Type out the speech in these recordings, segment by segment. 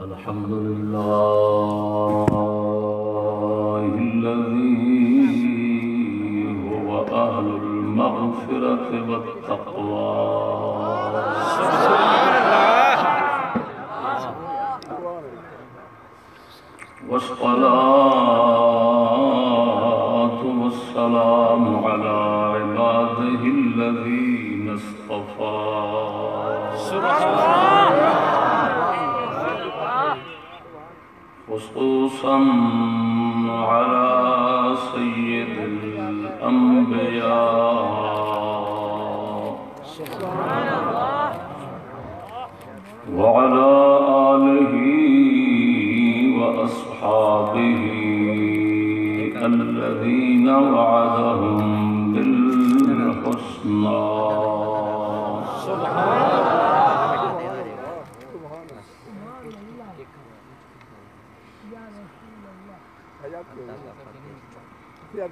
الحمد لله الذي هو أهل المغفرة والتقوى. والصلاة خصوصا على سيد الأنبياء.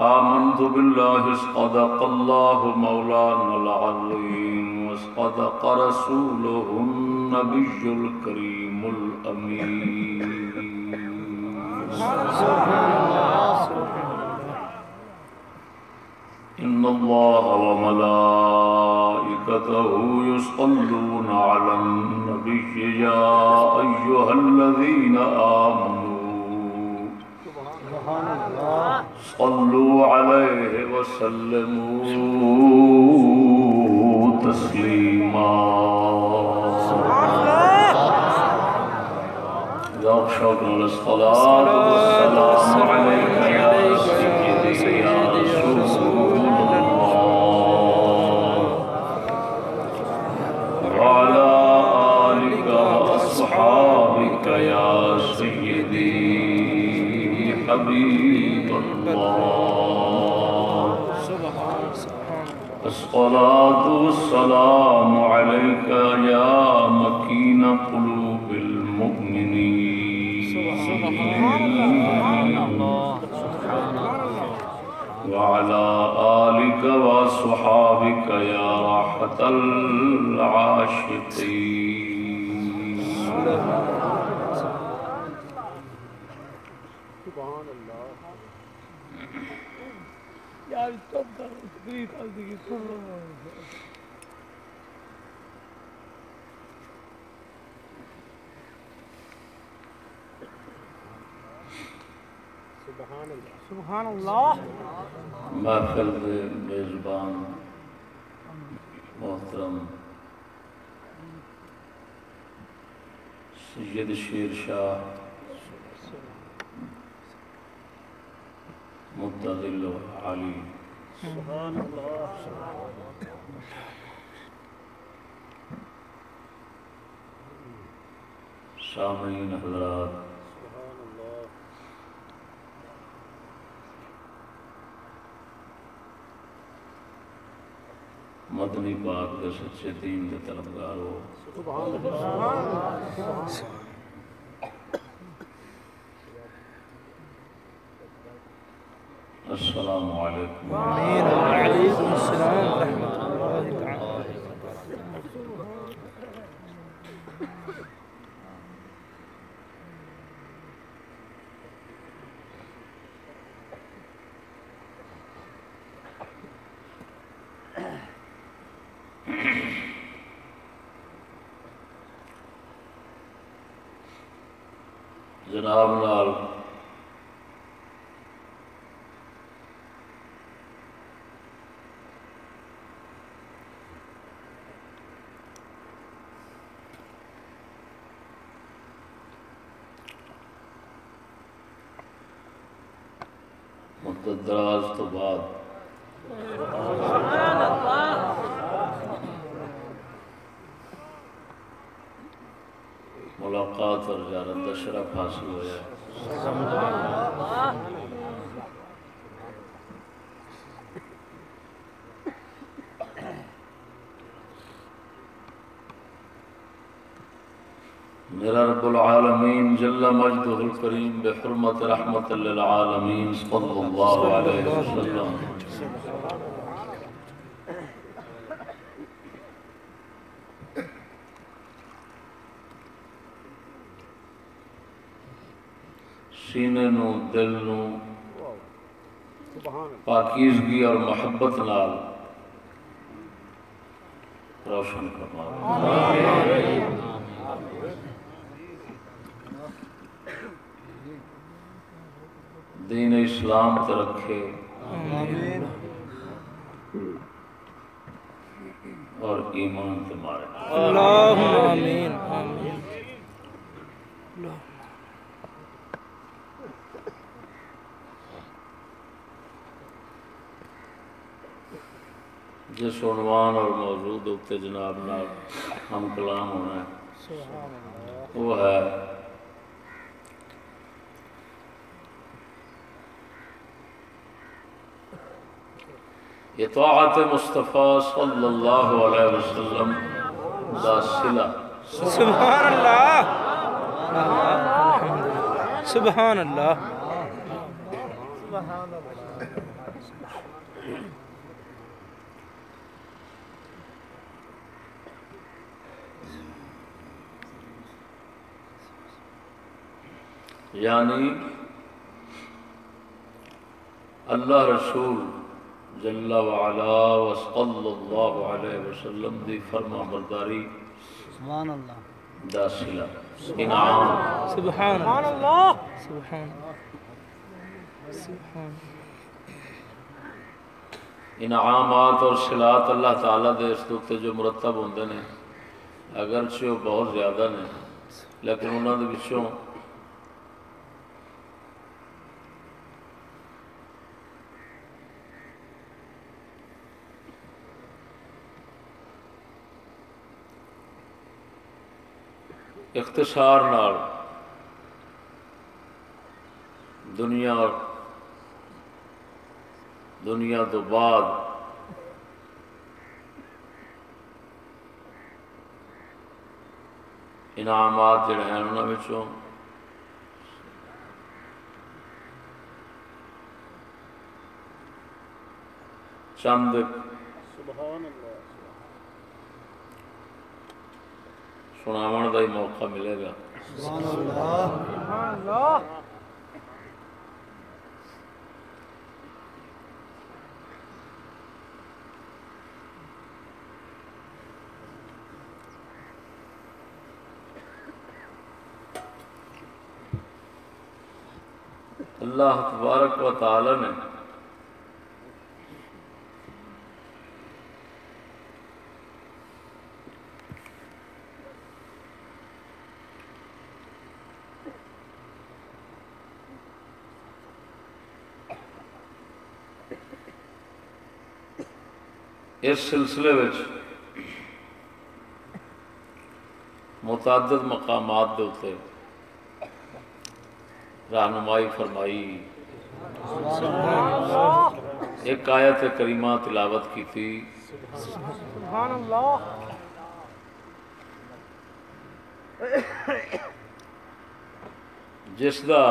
آمنت بالله صدق الله مولانا العظيم وصدق رسوله النبي الكريم الأمين. إن الله وملائكته يصلون على النبي يا أيها الذين آمنوا صلوا عليه وسلموا تسليما شوق الصلاة والسلام عليك يا سيدي حبيب الله. الصلاة والسلام عليك يا مكين قلوب المؤمنين. وعلى آلك وصحابك يا راحة العاشقين. یار چپ کر تقریر کر دی سبحان اللہ۔ محفل کے میزبان محترم سید شیر شاہ متدل علی۔ سبحان اللہ. سامعین حضرات مدنی پاک کے سچے دین کے طلبگار ہو. السلام علیکم وعلیکم السلام ورحمۃ اللہ تعالی دراز تو بعد۔ ملاقات اور زیارت کا شرف حاصل ہوا میرا رب العالمین جل مجدہ الکریم بحرمت رحمت للعالمین صلی اللہ علیہ وسلم. سینے نو دل نو پاکیزگی اور محبت نال روشن کرنا دین اسلام تے رکھے۔ اور ایمان تے مارے اللهم آمین۔ آمین جس عنوان اور موضوع دے اوتے جناب نال ہم کلام ہونا ہے وہ ہے اطاعت مصطفیٰ صلی اللہ علیہ وسلم دا صلہ. سبحان اللہ سبحان اللہ یعنی اللہ رسول جل وعلا و صلی اللہ علیہ وسلم دی فرما برداری. سبحان اللہ دا صلہ انعام. سبحان اللہ سبحان. سبحان انعامات اور صلات اللہ تعالیٰ دے اس دوتے جو مرتب ہوندے نے اگرچہ وہ بہت زیادہ نے لیکن انہوں دے بچوں اختصار نال دنیا دنیا تو بعد انعامات جڑے ہیں انہوں وچوں چند سناون کا ہی موقع ملے گا۔ اللہ تبارک و تعالی نے اس سلسلے وچ متعدد مقامات دے اتنے رہنمائی فرمائی۔ ایک آیت کریمہ تلاوت کی تھی سبحان اللہ جس دا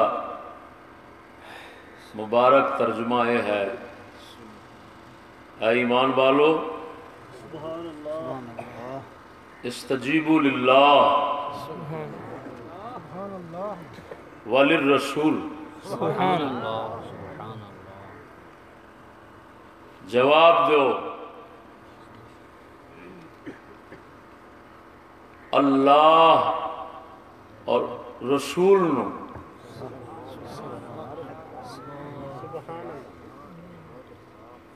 مبارک ترجمہ یہ ہے۔ ایمان والو استجیبوا للہ۔ سبحان اللہ۔ جواب دو۔ اللہ اور رسول نو۔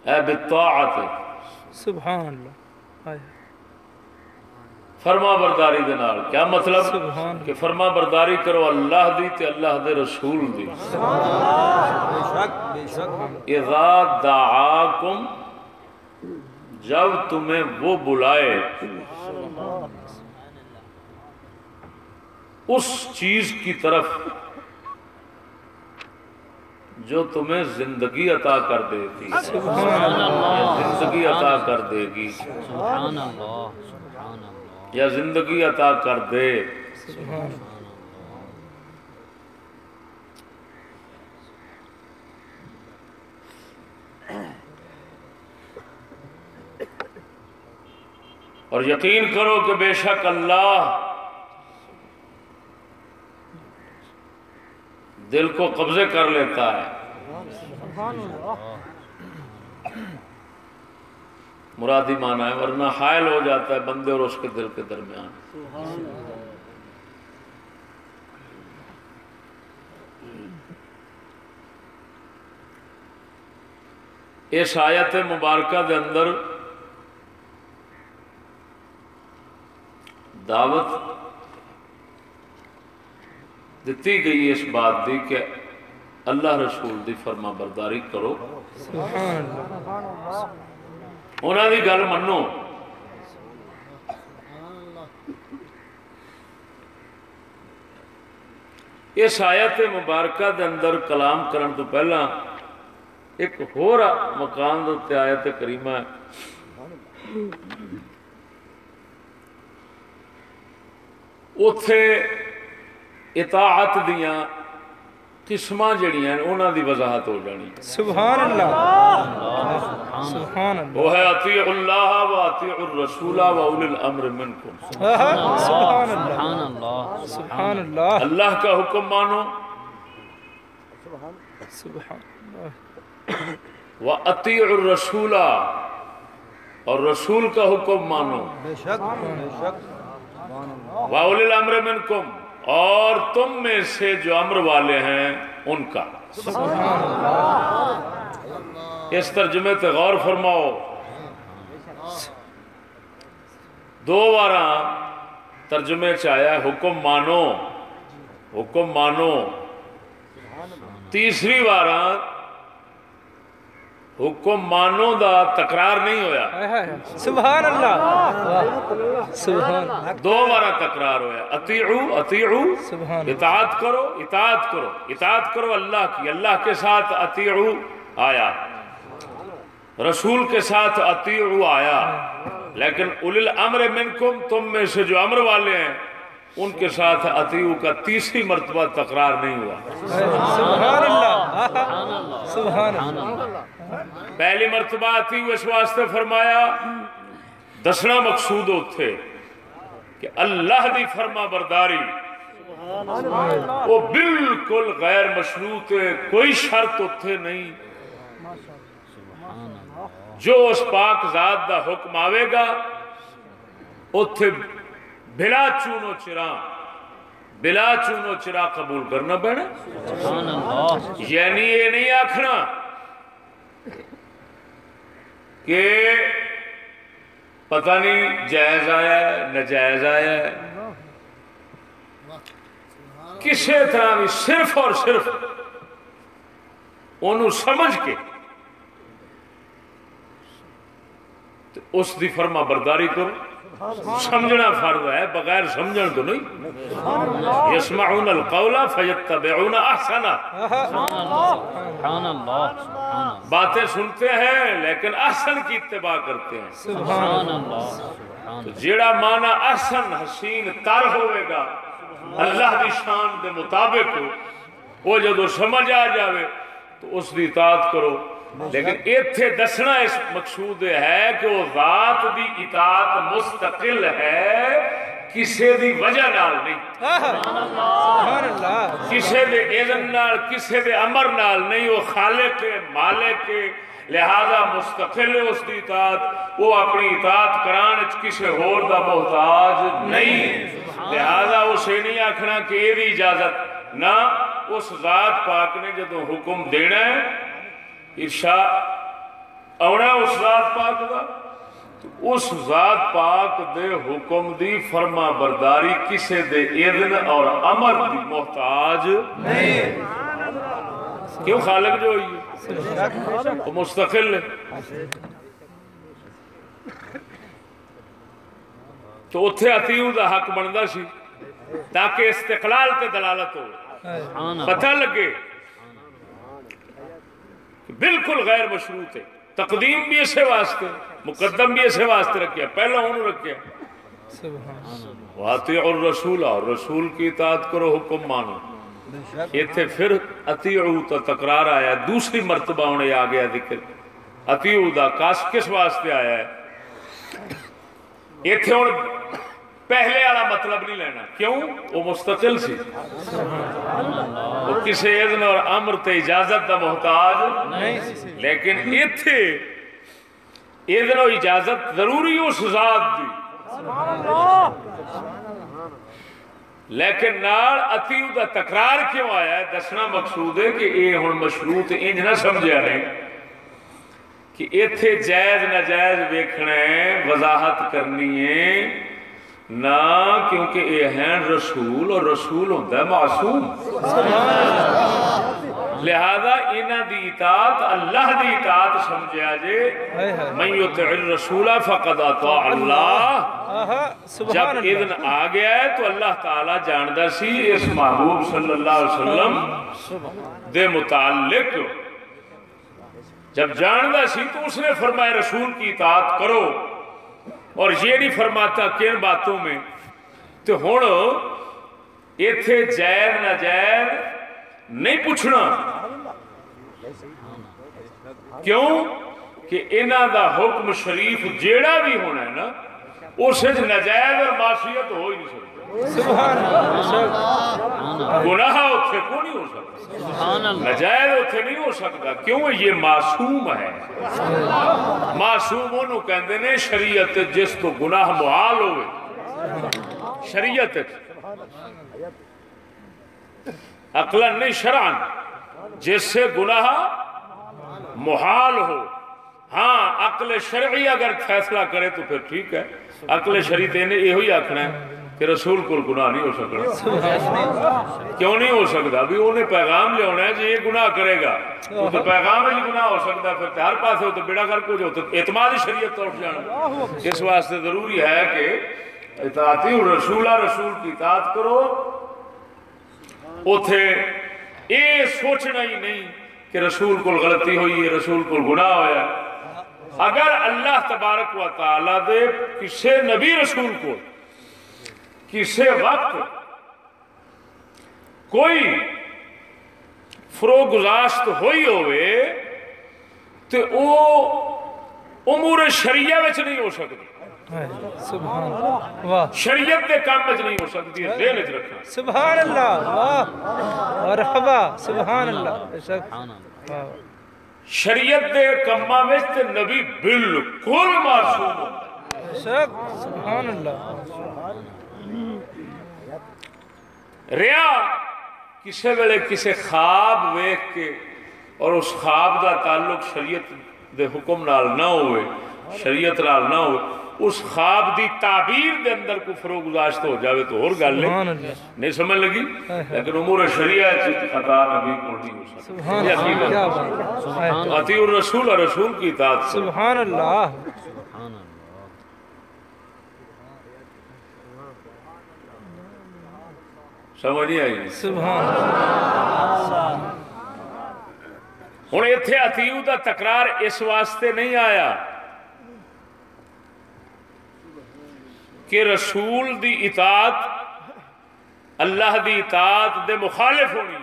اے بالطاعت. سبحان اللہ. فرما برداری دے نال. کیا مطلب؟ سبحان کہ فرما برداری کرو اللہ دی تے اللہ دے رسول دی. بے شک بے شک اذا دعاکم جب تمہیں وہ بلائے اس چیز کی طرف جو تمہیں زندگی عطا کر دیتی زندگی عطا کر دے گی۔ یا زندگی عطا کر دے۔ اور یقین کرو کہ بے شک اللہ دل کو قبضے کر لیتا ہے۔ مرادی مانا ہے، ورنہ حائل ہو جاتا ہے بندے اور اس کے دل کے درمیان۔ اس آیت مبارکہ دے اندر دعوت دیتی گئی اس بات دی کہ اللہ رسول دی فرما برداری کرو انہوں دی گل منو اس آیت مبارکہ دے اندر کلام کرن تو پہلا ایک ہور مقام دے آیت کریمہ ہے اتے اطاعت دیاں قسماں جڑیاں ہیں انہاں دی وضاحت ہو جانی سبحان اللہ سبحان اللہ وہ ہے اطیع اللہ و اطیع الرسول و اولی الامر منکم۔ سبحان اللہ سبحان اللہ سبحان اللہ اللہ کا حکم مانو۔ سبحان اللہ و اطیع الرسول۔ اور رسول کا حکم مانو۔ بے شک بے شک۔ سبحان اللہ و اولی الامر منکم۔ اور تم میں سے جو امر والے ہیں ان کا۔ اس ترجمے تے غور فرماؤ۔ دو بار ترجمے چ آیا حکم مانو۔ حکم مانو۔ تیسری بار حکم مانو دا تکرار نہیں ہویا۔ سبحان اللہ۔ سبحان دو بار تکرار ہویا۔ اطیعو اطیعو۔ سبحان اطاعت کرو اطاعت کرو۔ اطاعت کرو اللہ کی۔ اللہ کے ساتھ اطیعو آیا۔ رسول کے ساتھ اطیعو آیا۔ لیکن اول الامر منکم تم میں سے جو امر والے ہیں ان کے ساتھ اطیعو کا تیسری مرتبہ تکرار نہیں ہوا۔ سبحان اللہ سبحان اللہ پہلی مرتبہ اطیعو اس واسطے فرمایا دسنا مقصود ہوتے کہ اللہ دی فرما برداری وہ بالکل غیر مشروط ہے کوئی شرط اتھے نہیں۔ جو اس پاک ذات دا حکم آوے گا اتھے بلا چونو چرا، بلا چونو چرا قبول کرنا پڑنا؟ سبحان اللہ یعنی یہ نہیں آکھنا کہ پتہ نہیں جائز آیا ہے نجائز آیا ہے۔ کسی طرح بھی صرف اور صرف انہوں سمجھ کے اس دی فرما برداری کرو۔ سمجھنا فرض ہے، بغیر سمجھن تو نہیں۔ یسمعون القول فیتبعون احسنہ سبحان اللہ باتیں سنتے ہیں، لیکن احسن کی اتباع کرتے ہیں۔ سبحان اللہ تو جیڑا مانا احسن، حسین، تر ہوئے گا، اللہ دی شان دے مطابق وہ جدو سمجھ آ جاوے، تو اس دی اطاعت کرو۔ لیکن ایتھے دسنا اس مقصود ہے کہ وہ ذات دی اطاعت مستقل ہے، کسے دی وجہ نال نہیں۔ سبحان اللہ کسے دے اذن نال، کسے دے امر نال نہیں، وہ خالق ہے، مالک ہے۔ لہذا مستقل ہے اس دی اطاعت۔ وہ اپنی اطاعت کران وچ کسے ہور دا محتاج نہیں۔ لہذا اسے نہیں آکھنا کہ یہ بھی اجازت۔ نہ، اس ذات پاک نے جدو حکم دینا ہے ارشا آنا اس ذات پاک دا تو اس ذات پاک دے حکم دی فرما برداری کسے دے اذن اور امر دی محتاج نہیں۔ کیوں خالق جو ہوئی ہے؟ مستقل ہے۔ تو اتھے عطیو دا حق بندا سی تاکہ استقلال تے دلالت ہو۔ پتہ لگے بالکل غیر مشروط ہے۔ تقدیم بھی اسے واسطے مقدم بھی اسے واسطے رکھیا پہلا انہوں رکھیا واطیع الرسول اور رسول کی اطاعت کرو حکم مانو۔ ایتھے پھر اطیعو تا تقرار آیا دوسری مرتبہ انہیں آ گیا ذکر۔ اطیعو دا کاس کس واسطے آیا ہے؟ ایتھے ہن پہلے والا مطلب نہیں لینا۔ کیوں؟ وہ مستقل سی۔ وہ کسی اذن اور امر تے اجازت دا محتاج لیکن ایتھے اذن و اجازت ضروری اس ذات دی۔ لیکن نال اتیو دا تکرار کیوں آیا ہے؟ دسنا مقصود ہے کہ اے ہن مشروط انج نہ سمجھیا نہیں کہ ایتھے جائز ناجائز ویکھنا ہے وضاحت کرنی ہے۔ نہ کیونکہ اے ہیں رسول اور رسول ہوتا ہے معصوم۔ لہذا انہ دی اطاعت اللہ دی اطاعت سمجھا جے۔ من یطع الرسول فقد اطاع اللہ۔ جب اذن آ گیا ہے تو اللہ تعالی جاندا سی اس محبوب صلی اللہ علیہ وسلم دے متعلق۔ جب جاندا سی تو اس نے فرمایا رسول کی اطاعت کرو۔ اور یہ نہیں فرماتا کن باتوں میں؟ تو ہوں ایتھے جائز ناجائز نہیں پوچھنا۔ کیوں؟ کہ انہ دا حکم شریف جیڑا بھی ہونا ہے نا، اس نجائز اور معصیت ہو ہی نہیں سکتا گناہ اتھے کو نہیں ہو سکتا؟ سبحان اللہ۔ نجائز اتھے نہیں ہو سکتا۔ کیوں؟ یہ معصوم ہے۔ معصوم انہوں کہندے نے شریعت جس تو گناہ محال ہوئے۔ شریعت۔ عقلن نہیں شرعن جس سے گناہ محال ہو۔ ہاں عقل شرعی اگر فیصلہ کرے تو پھر ٹھیک ہے۔ عقل شرعی نے یہ ہی آخنا ہے۔ کہ رسول کو گناہ نہیں ہو سکتا کیوں نہیں ہو سکتا؟ بھی انہیں پیغام لیا ہے جی یہ گناہ کرے گا۔ وہ تو پیغام ہی گناہ ہو سکتا پھر ہر پاس ہو تو بیڑا کر کو جو تو اعتماد شریعت طرف جانا۔ اس واسطے ضروری ہے کہ اطاعتی رسولہ رسول کی اطاعت کرو۔ اوتھے اے سوچنا ہی نہیں کہ رسول کو غلطی ہوئی ہے، رسول کو گناہ ہویا اگر اللہ تبارک و تعالی دے کسے نبی رسول کو کسے وقت کوئی فرو گزاشت ہوئی ہوئے تو او امور شریعہ وچ نہیں ہو سکتی۔ سبحان اللہ۔ واہ شریعت دے کام وچ نہیں ہو سکتی ہے ذہن وچ رکھنا۔ سبحان اللہ واہ۔ مرحبا سبحان اللہ سبحان اللہ شریعت دے کما وچ تے نبی بالکل معصوم ہے۔ بے شک سبحان اللہ ریا کسے ویلے کسے خواب ویکھ کے اور اس خواب دا تعلق شریعت دے حکم نال نہ ہوئے شریعت نال نہ ہوئے اس خواب دی تعبیر دے اندر کو فرو گزاشت ہو جاوے تو اور گل نہیں سمجھ لگی؟ لیکن امور شریعہ چ خطا نبی کو نہیں ہو سکتی سبحان اللہ۔ اطیع الرسول اور رسول کی اطاعت۔ سبحان اللہ سبحان اللہ سمجھ نہیں آئی سبحان ہوں اتنے اتیو کا تکرار اس واسطے نہیں آیا کہ رسول دی اطاعت اللہ دی اطاعت دے مخالف ہونی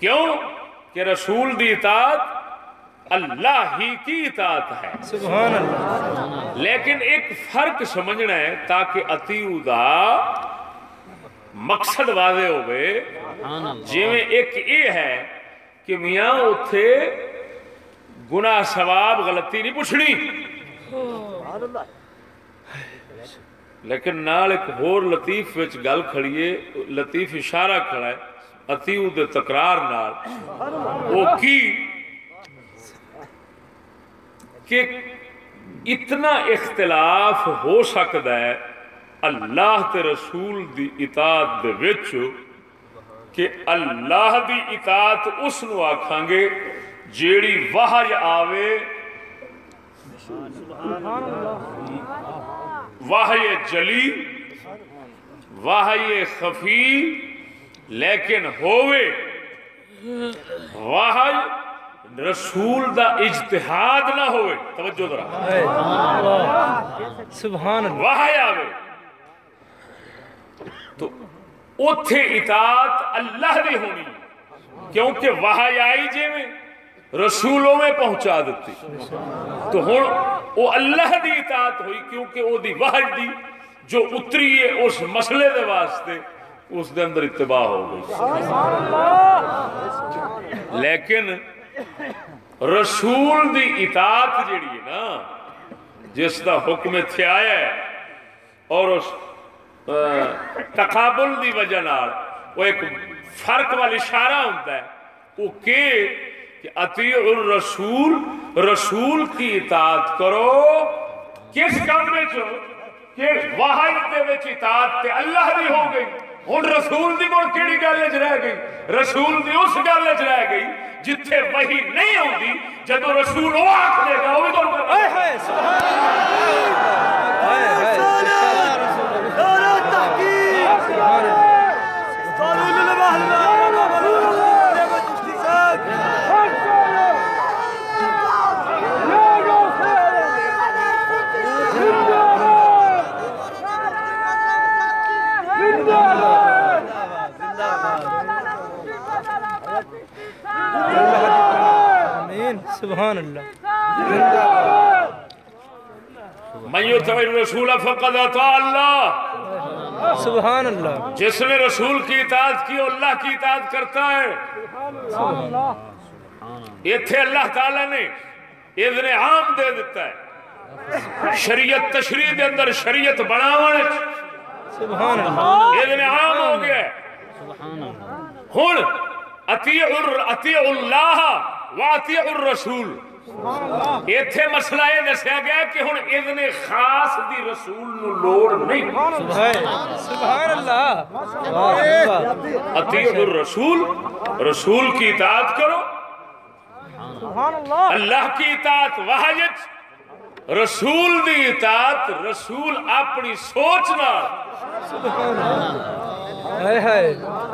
کیوں کہ رسول دی اطاعت اللہ ہی کی اطاعت ہے۔ سبحان اللہ لیکن ایک فرق سمجھنا ہے تاکہ اتیو دا مقصد واضح ہوئے۔ جی میں ایک یہ ہے کہ میاں اتھے گناہ سواب غلطی نہیں پوچھنی۔ لیکن نال ایک ہور لطیف وچ گل کھڑیے لطیف اشارہ کھڑا ہے اتیو دے تکرار نال۔ وہ کی؟ کہ اتنا اختلاف ہو سکتا ہے اللہ تے رسول دی اطاعت دے وچ کہ اللہ دی اطاعت اس نو آکھاں گے جیڑی وحی آوے۔ وحی جلی وحی خفی، لیکن ہووے۔ وحی رسول دا اجتہاد نہ ہوئے توجہ درہا سبحان اللہ۔ وہاں آوے۔ تو اوتھے اطاعت اللہ دی ہونی کیونکہ وہاں آئی جے میں رسولوں میں پہنچا دیتی۔ تو ہون او اللہ دی اطاعت ہوئی کیونکہ او دی وحج دی جو اتری ہے اس مسئلے دے واسطے اس دے اندر اتباع ہو گئی۔ لیکن رسول دی اطاعت جیڑی ہے نا، جس دا حکم تھے آیا ہے، اور اس تقابل دی وجہ نال وہ ایک فرق والی اشارہ ہوتا ہے وہ کہ کہ اطیع الرسول، رسول کی اطاعت کرو، کس کام میں جو کہ وحی دے وچ اطاعت تے اللہ دی ہو گئی۔ ہوں رسول دی مڑ کیڑی گل رہ گئی رسول دی اس گل رہ گئی جتھے وہی نہیں ہوندی جدو رسول وہ آکھ دے گا وہ بھی تو آمین سبحان اللہ۔ من الرسول فقد اطاع اللہ۔ سبحان اللہ۔ جس نے رسول کی اطاعت کی اللہ کی اطاعت کرتا ہے۔ ایتھے اللہ تعالی نے اذن عام دے دیتا ہے۔ شریعت تشریح دے اندر شریعت بناون سبحان اللہ۔ اذن عام ہو گیا ہے۔ ہن اطیع اللہ و الرسول. ایتھے مسئلہ یہ گیا کہ ہن اذن خاص دی رسول نو لوڑ نہیں. سبحان اللہ. الرسول رسول کی اطاعت کرو. اللہ. کی اطاعت وحیت رسول دی اطاعت رسول اپنی سوچنا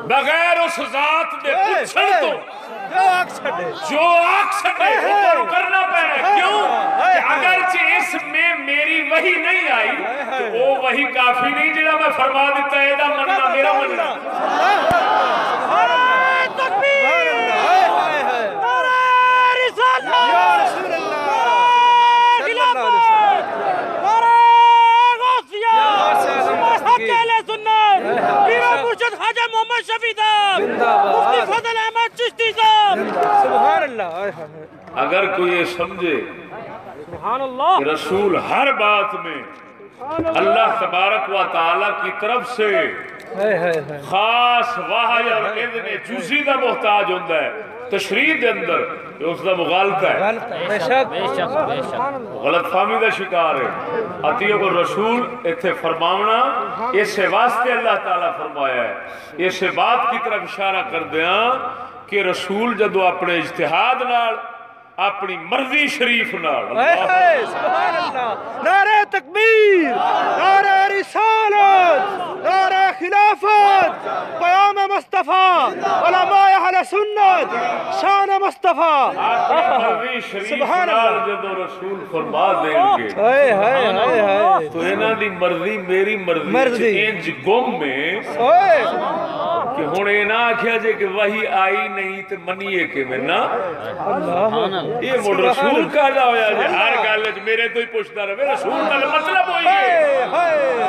بغیر اس ذات دے پوچھن تو جو آکھ چھڑے حکم کرنا پڑے۔ کیوں؟ کہ اگرچہ اس میں میری وحی نہیں آئی تو وہ وحی کافی نہیں جڑا میں فرما دیتا ہے دا مننا میرا مننا۔ سبحان اللہ خواجہ محمد شفیع صاحب! مفتی فضل احمد چشتی صاحب! سبحان اللہ! اگر کوئی یہ سمجھے سبحان اللہ! کہ رسول ہر بات میں اللہ! تبارک و تعالی کی طرف سے خاص واہ یا جزی دا محتاج ہوتا ہے۔ تشریح دے اندر اس دا مغالطہ ہے۔ بے شک بے شک غلط فہمی دا شکار ہے۔ عطیہ کو رسول ایتھے فرماونا اس واسطے اللہ تعالی فرمایا ہے۔ اس بات کی طرف اشارہ کر دیاں کہ رسول جدو اپنے اجتہاد نال اپنی مرضی شریف نال سبحان اللہ۔ نعرہ تکبیر نعرہ رسالت نعرہ خلافت قیام مصطفی علماء اہل سنت شان مصطفی۔ مرضی شریف نال جدو رسول فرما دیں گے۔ ہائے ہائے ہائے ہائے تو انہاں دی مرضی میری مرضی چینج گم میں اوئے کہ ہن اے نہ آکھیا جے کہ وہی آئی نہیں تے منیے کہ میں نا اللہ۔ یہ مڑ رسول کا کہدا ہویا جی ہر گل وچ میرے تو ہی پوچھدا رہے۔ رسول دا مطلب ہوئی ہے۔ ہائے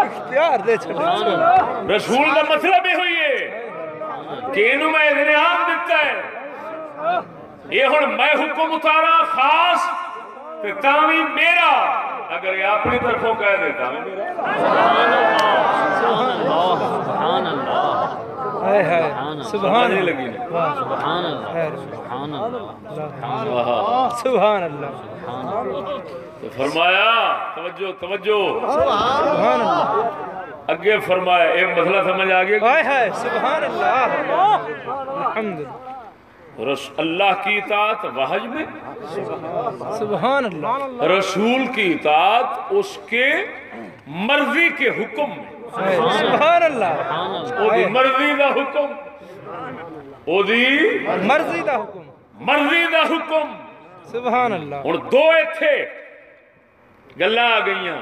اختیار دے چھڑے رسول دا مطلب ہی ہوئی ہے۔ کہ اینو میں انعام دیتا ہے؟ یہ ہن میں حکم اتارا خاص تے تاوی میرا۔ اگر یہ اپنی طرفوں کہہ دیتا میں میرا۔ سبحان اللہ سبحان اللہ سبحان اللہ۔ ہائے ہائے سبحان اللہ لگی سبحان اللہ خیر سبحان اللہ واہ سبحان اللہ تو فرمایا توجہ توجہ سبحان اللہ اگے فرمایا ایک مسئلہ سمجھ آ گیا ہائے ہائے سبحان اللہ الحمد للہ رس اللہ کی اطاعت وحج میں سبحان اللہ رسول کی اطاعت اس کے مرضی کے حکم میں سبحان اللہ. او دی مرضی دا حکم. او دی مرضی دا حکم. مرضی دا حکم. سبحان اللہ. ہن دو ایتھے گلاں آ گئیاں.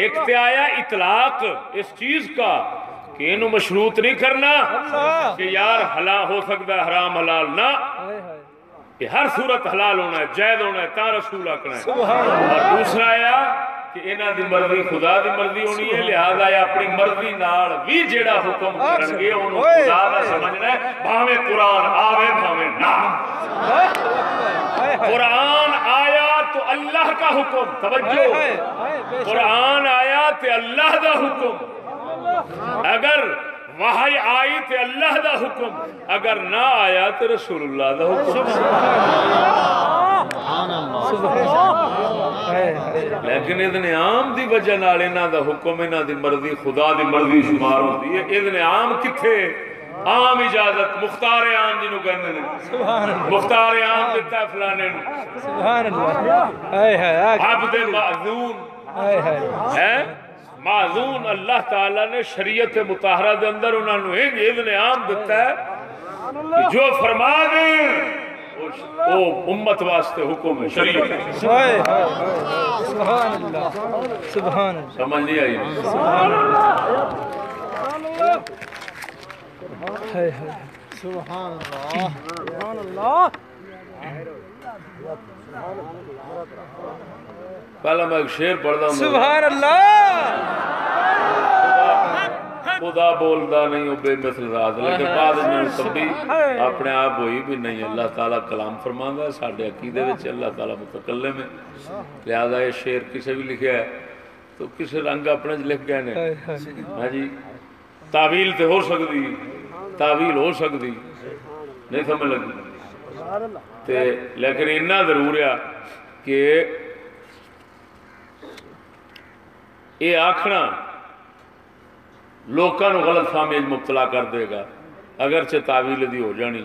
ایک تے آیا اطلاق اس چیز کا کہ اینو مشروط نہیں کرنا کہ یار حلال ہو سکتا ہے حرام حلال نہ. کہ ہر صورت حلال ہونا ہے جائز ہونا ہے تا رسول آکنا ہے. سبحان اللہ. اور دوسرا آیا کہ انہاں دی مرضی خدا دی مرضی ہونی ہے لہذا یہ اپنی مرضی نال بھی جیڑا حکم کرن گے اونوں خدا دا سمجھنا ہے بھاویں قرآن آوے بھاویں نہ قرآن آیا تو اللہ کا حکم توجہ قرآن آیا تے اللہ دا حکم اگر وحی آئی تے اللہ دا حکم اگر نہ آیا تے رسول اللہ دا حکم سبحان اللہ ہائے ہائے لیکن اذن عام دی وجہ نال انہاں دا حکم انہاں دی مرضی خدا دی مرضی شمار ہوندی ہے۔ اذن عام کتھے؟ عام اجازت مختار عام جنوں کہندے نے۔ سبحان اللہ۔ مختار عام دتا ہے فلانے نو سبحان اللہ۔ ہائے ہائے عبد معذون۔ ہائے ہائے۔ ہے؟ معذون اللہ تعالی نے شریعت مطہرہ دے اندر انہاں نو اذن عام دتا ہے۔ کہ جو فرما دے وہ- وہ امت واسطے حکم ہے شریعت۔ سبحان اللہ۔ سبحان اللہ۔ سمجھ نہیں آئی۔ ہائے ہائے۔ پہلا میں ایک شعر پڑھتا ہوں۔ سبحان اللہ۔ خدا بولدا نہیں وہ بے مثل رات لیکن بعد میں تبدیل اپنے آپ ہوئی بھی نہیں۔ اللہ تعالیٰ کلام فرماندا ہے ساڈے عقیدے وچ اللہ تعالیٰ متکلم ہے۔ لہذا یہ شعر کسے بھی لکھیا ہے تو کسے رنگ اپنے چ لکھ گئے نے۔ ہاں جی تعویل تے ہو سکتی تعویل ہو سکتی نہیں سمجھ لگی۔ تے لیکن اتنا ضرور ہے کہ یہ لوگوں غلط فہمی مبتلا کر دے گا۔ اگرچہ تعویل دی ہو جانی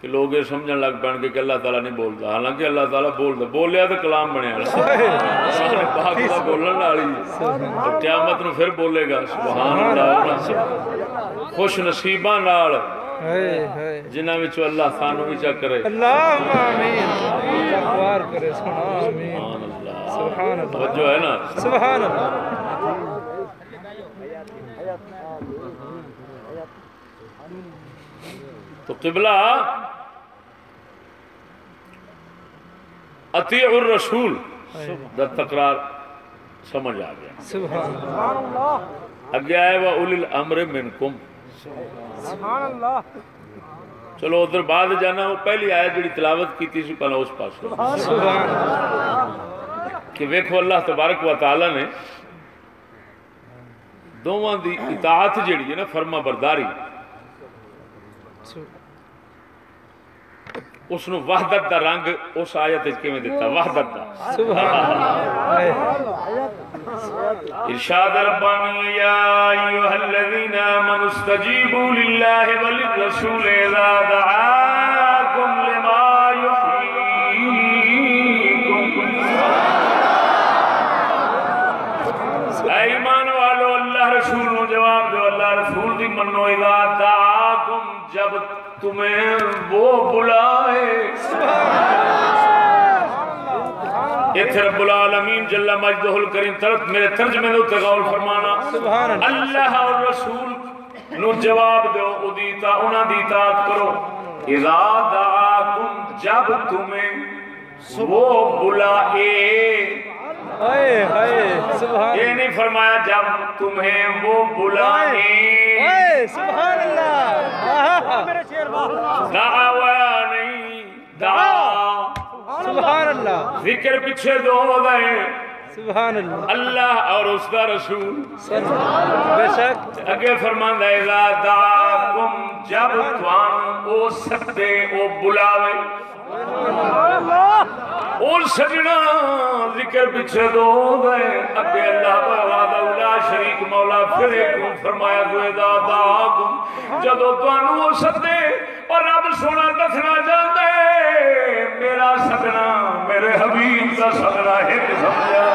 کہ لوگ یہ سمجھن لگ پڑ کہ اللہ تعالیٰ نہیں بولتا۔ حالانکہ اللہ تعالیٰ بولتا بولیا تو کلام بنیا پاک بولن والی۔ قیامت نو پھر بولے گا۔ سبحان اللہ خوش نصیباں نال۔ جنہاں وچوں اللہ سانو بھی چا کرے۔ اللہم آمین۔ کرے سبحان اللہ۔ سبحان اللہ۔ توجہ ہے نا؟ سبحان اللہ۔ تو قبلہ اطیع الرسول دا تقرار سمجھ آ گیا۔ سبحان اللہ۔ اگے آئے وہ اولی الامر منکم۔ چلو ادھر بعد جانا وہ پہلی آیت جڑی تلاوت کی سی پہلے اس پاس سبحان اللہ۔ کہ ویکھو اللہ تبارک و تعالی نے دوواں دی اطاعت جڑی ہے نا فرما برداری۔ اس نو وحدت دا رنگ اس آیت کیویں دتا وحدت دا سبحان اللہ ہائے ارشاد ربانی یا ایها الذين آمنوا استجيبوا لله وللرسول اذا دعاكم لما اے ایمان والو اللہ رسول نو جواب دو اللہ رسول دی منو اذا تمہیں وہ بلائے۔ اتھے رب العالمین جل مجدہ الکریم طرف میرے ترجمے دو تغول فرمانا۔ سبحان اللہ۔ اور رسول نو جواب دو ادیتا انہ دی اطاعت کرو۔ اذا دعاکم جب تمہیں وہ بلائے۔ ہائے ہائے سبحان یہ نہیں فرمایا جب تمہیں وہ ہائے سبحان اللہ آہا۔ دعوا نہیں دعا۔ سبحان اللہ۔ ذکر پیچھے دو گئے۔ سبحان اللہ۔ اللہ اور اس کا رسول۔ بے شک۔ اگے فرماندا ہے اذا دعاکم جب توان او سدے او بلاوے۔ او سجنا، ذکر پیچھے دو گئے۔ اگے اللہ پر وعدہ الا شریک مولا پھر ایک فرمایا تو اذا دعاکم جدو توانو او سدے اور رب سونا دسنا چاہتا ہے میرا سجنا، میرے حبیب کا سجنا ایک سمجھا۔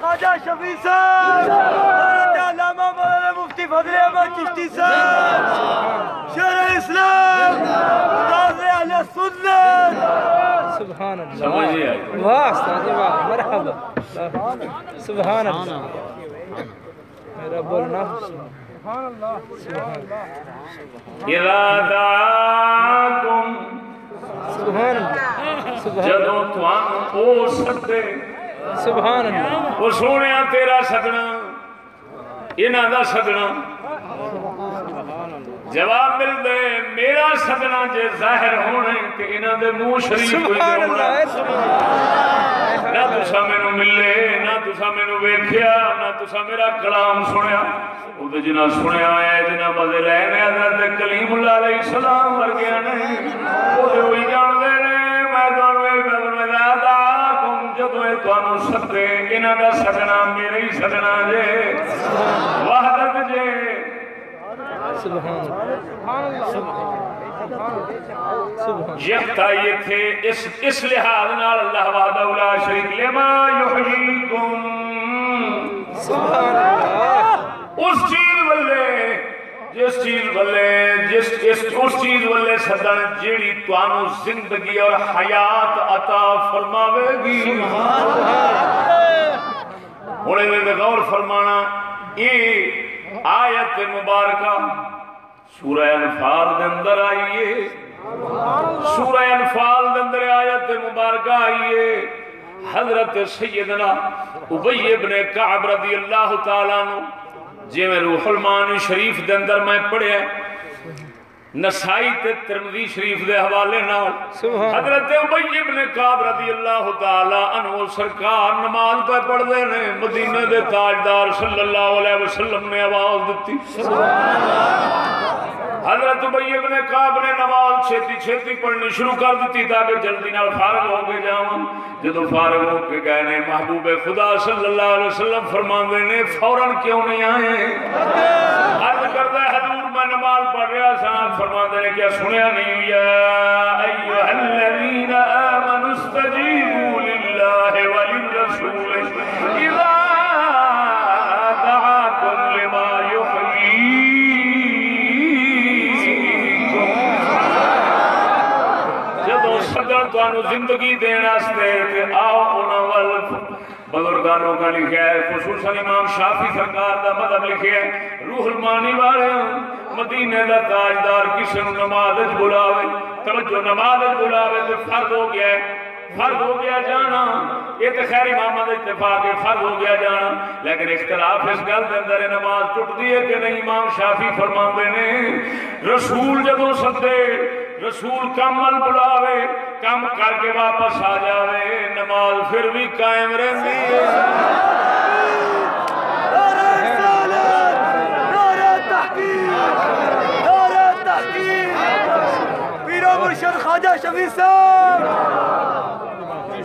خواجہ شفیع صاحب حضرت علامہ مولانا مفتی فضل احمد چشتی صاحب شیر اسلام استاد اہل سنت۔ سبحان اللہ۔ واہ استاد واہ مرحبا۔ سبحان اللہ۔ میرا بولنا۔ سبحان اللہ۔ اذا سبحان اللہ۔ سبحان او سدے سبحان اللہ۔ تیرا سدنا انہاں دا سدنا جواب مل دے میرا سدنا جے ظاہر ہونے تے انہاں دے منہ شریف کوئی ہونا نہ تسا مینوں ملے نہ تسا مینوں ویکھیا نہ تسا میرا کلام سنیا او تے جنہ سنیا ہے جنہ مزے لے نے حضرت کلیم اللہ علیہ السلام ورگیا نے او تے وہی جان دے نے میں تانوں اے گل جدوں اے سدے انہاں دا سدنا میرے ہی سدنا جے وحدت جے سبحان اللہ سبحان یکتا یہ تھے اس اس لحاظ نال اللہ وحدہ لا شریک لما یحییکم سبحان اللہ اس چیز جس چیز والے جس اس اس چیز والے سدن جیڑی توانو زندگی اور حیات عطا فرماوے گی۔ ہوں میں غور فرمانا یہ آیت مبارکہ سورہ انفال دے اندر آئیے۔ سورہ انفال دے اندر آیت مبارکہ آئیے۔ حضرت سیدنا ابی ابن کعب رضی اللہ تعالیٰ عنہ جی میں روح المانی شریف دے اندر میں پڑھیا نسائی تے ترمذی شریف دے حوالے نال سبحان حضرت ابی ابن کعب رضی اللہ تعالی عنہ سرکار نماز پہ پڑھ دے نے مدینے دے تاجدار صلی اللہ علیہ وسلم نے آواز دتی حضرت ابی ابن کعب نے نماز چھتی چھتی پڑھنی شروع کر دیتی تاکہ جلدی نال فارغ ہو کے جاواں۔ جدو فارغ ہو کے گئے نے محبوب خدا صلی اللہ علیہ وسلم فرماندے نے، فوراً کیوں نہیں آئے؟ عرض کرتا ہے، حضور میں نماز پڑھ رہا سا، فرماندے نے کیا، سنیا نہیں یا ایوہ الذین زندگی دین واسطے تے آؤ انہاں ول بزرگانوں کا لکھا ہے، خصوصاً امام شافی سرکار دا مذہب لکھا ہے روح المانی والے مدینے دا تاجدار کسی نو نماز وچ بلاوے، توجہ، نماز وچ بلاوے تے فرض ہو گیا ہے، فرض ہو گیا جانا۔ یہ تو خیر امام کا اتفاق ہے، فرض ہو گیا جانا۔ لیکن اختلاف اس گل کے اندر ہے نماز ٹوٹتی ہے کہ نہیں؟ امام شافی فرماندے نے، رسول جدو سدے رسول کمل بلاوے کم کر کے واپس آ جاوے نماز پھر بھی قائم رہتی ہے۔ خواجہ شفیع صاحب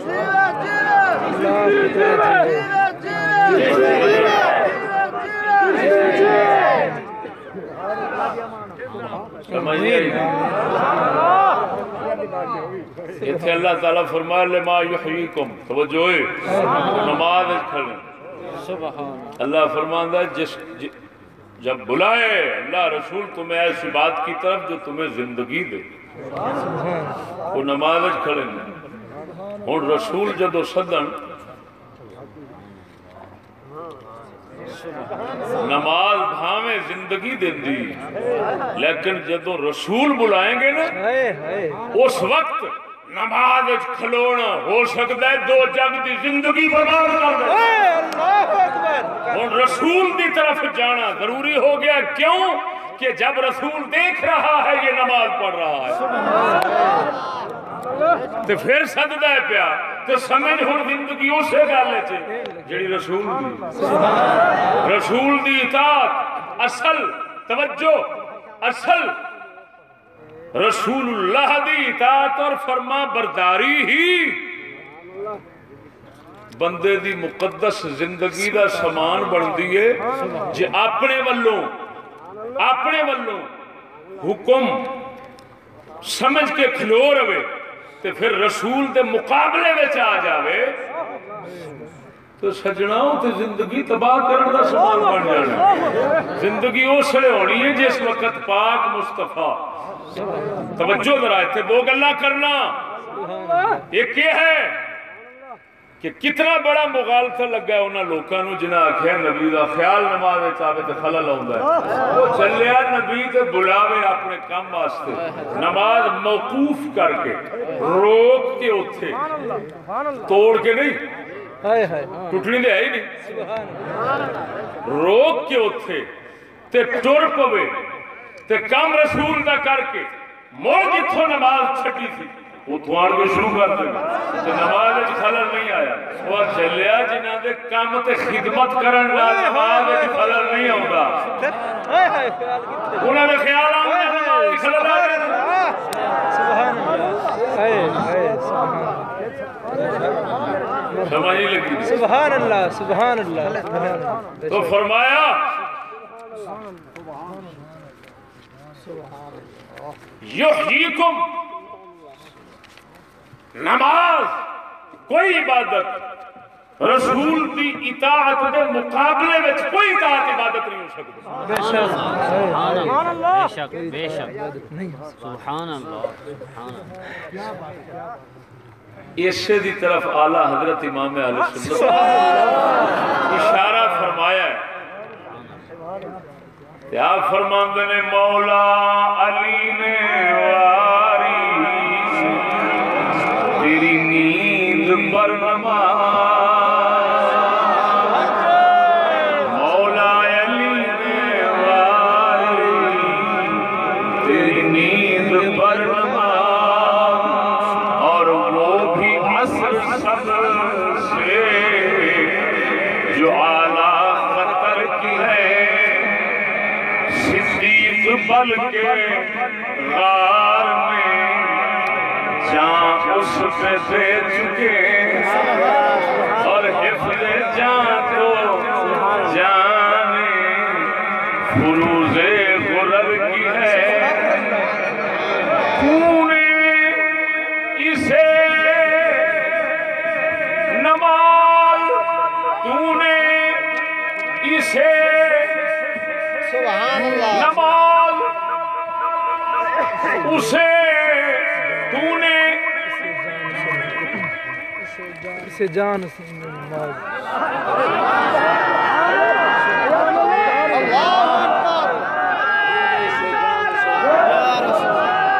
سمجھ نہیں آئی؟ اتنے اللہ تعالیٰ فرمایا لما یحییکم، توجہ ہوئے نماز کھڑے۔ اللہ فرماندا ہے جس جی، جب بلائے، اللہ رسول تمہیں ایسی بات کی طرف جو تمہیں زندگی دے۔ وہ نماز کھڑے۔ نے ہوں رسول جدو سدن نماز بھاویں زندگی دیندی لیکن جدو رسول بلائیں گے نا، اس وقت نماز کھلونا ہو سکتا ہے، دو جگ دی زندگی برباد کر دے۔ ہوں رسول دی طرف جانا ضروری ہو گیا۔ کیوں؟ کہ جب رسول دیکھ رہا ہے، یہ نماز پڑھ رہا ہے۔ تو پھر سجدہ ہے پیا۔ تو سمجھ ہوں زندگی اسے گل ہے جڑی رسول دی رسول دی اطاعت اصل توجہ اصل رسول اللہ دی اطاعت اور فرما برداری ہی بندے دی مقدس زندگی دا سامان بندی ہے جے اپنے والوں اپنے والوں حکم سمجھ کے کھلو رہے تے پھر رسول دے مقابلے وچ آ جاوے، تو سجناؤں تے زندگی تباہ کرن دا سامان بن جانا زندگی اس لیے ہونی ہے جس وقت پاک مصطفیٰ۔ توجہ ذرا اتنے دو گلا کرنا۔ ایک یہ ہے کہ کتنا بڑا مغالطہ لگا ہے انہاں لوکاں نو جنہاں آکھیا نبی دا خیال نماز وچ آوے تے خلل آوندا ہے۔ وہ چلیا نبی تے بلاوے اپنے کام واسطے۔ نماز موقوف کر کے روک کے اوتھے۔ توڑ کے نہیں؟ ہائے ہائے۔ ٹوٹنی دے ہے ہی نہیں۔ سبحان اللہ روک کے اوتھے تے ٹر پوے تے کم رسول دا کر کے مڑ جتھوں نماز چھٹی تھی۔ آن کے شروع کر دے تے نماز خلل نہیں آیا وہ چلیا جنہاں دے کم تے خدمت کرن نال نماز خلل نہیں آوندا ہائے ہائے خیال وچ خلل آ سبحان اللہ سبحان سمجھ لگی سبحان اللہ سبحان اللہ سبحان اللہ تو فرمایا یحییکم نماز کوئی عبادت رسول دی اطاعت دے مقابلے وچ کوئی اطاعت عبادت نہیں ہو سکتی۔ بے شک سبحان اللہ۔ بے شک بے شک نہیں سبحان اللہ سبحان اللہ۔ اسے دی طرف اعلی حضرت امام اہل سنت اشارہ فرمایا ہے۔ کیا فرماندے نے؟ مولا علی نے اسے جان سے نماز۔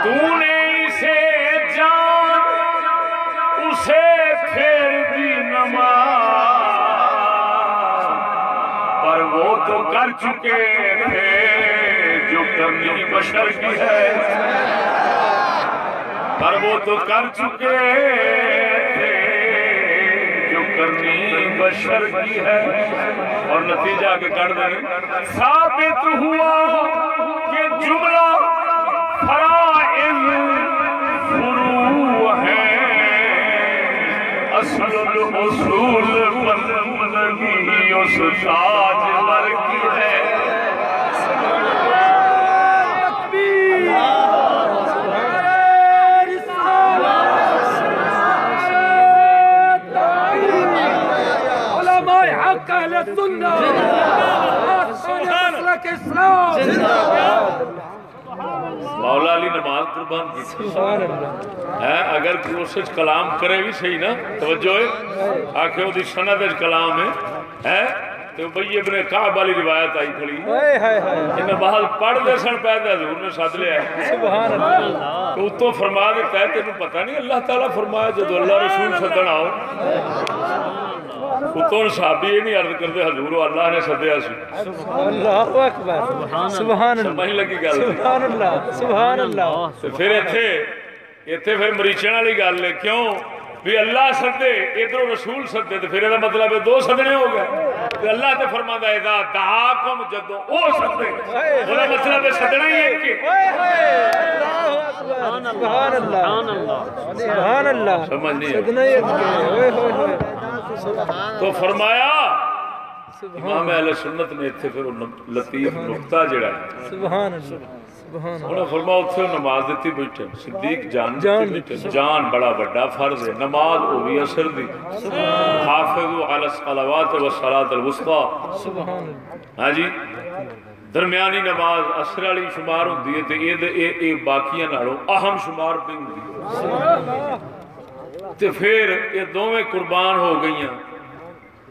تو نے اسے جان، اسے پھر بھی نماز۔ پر وہ تو کر چکے تھے جو کرنی بشر کی ہے۔ پر وہ تو کر چکے بشر کی ہے اور نتیجہ آگے کر دیں ثابت ہوا کہ جملہ فرائض فروع ہے۔ اصل اصول بندگی استاد تاج پر کی ہے علماء حق اهل السنه مسلك اسلام مولا علی نماز قربان کی۔ ہے اگر وچ کلام کرے بھی صحیح نا توجہ ہے۔ آکھے وہ سند کلام ہے۔ ہے تو بھئی ابن کعب والی روایت آئی کھڑی۔ جن بعد پڑھ دے سن پیدا حضور نے سد لیا۔ ہے سبحان اللہ۔ تو اتوں فرما دیتا ہے تینوں پتہ نہیں اللہ تعالیٰ فرمایا جب اللہ رسول سدن آؤ۔ کتوں صحابی یہ نہیں عرض کرتے حضور و اللہ نے سدیا سی اللہ اکبر سبحان اللہ سمجھ لگی گل سبحان اللہ سبحان اللہ پھر ایتھے ایتھے پھر مریچن والی گل ہے کیوں بھی اللہ سدے ادھر رسول سدے تو پھر یہ مطلب دو سدنے ہو گئے اللہ تے فرما ہے دا دہا کم جدو او سدے وہ مطلب ہے سدنا ہی ایک کے سبحان اللہ سبحان اللہ سبحان اللہ سمجھ نہیں سدنا ہی ایک کے ہوئے ہوئے ہوئے تو فرمایا امام اہل سنت نے اتنے پھر لطیف نقطہ جڑا ہے۔ سبحان اللہ نماز دیتی بیٹھے صدیق جان دیتی بیٹھے۔ جان بڑا بڑا فرض ہے نماز وہ بھی اثر دی۔ حافظ علی الصلوات و صلات الوسطی۔ ہاں جی درمیانی نماز اثر والی شمار ہوندی ہے تے اے اے باقیاں نالوں اہم شمار پہ سبحان اللہ۔ تے پھر یہ دونوں قربان ہو گئی ہیں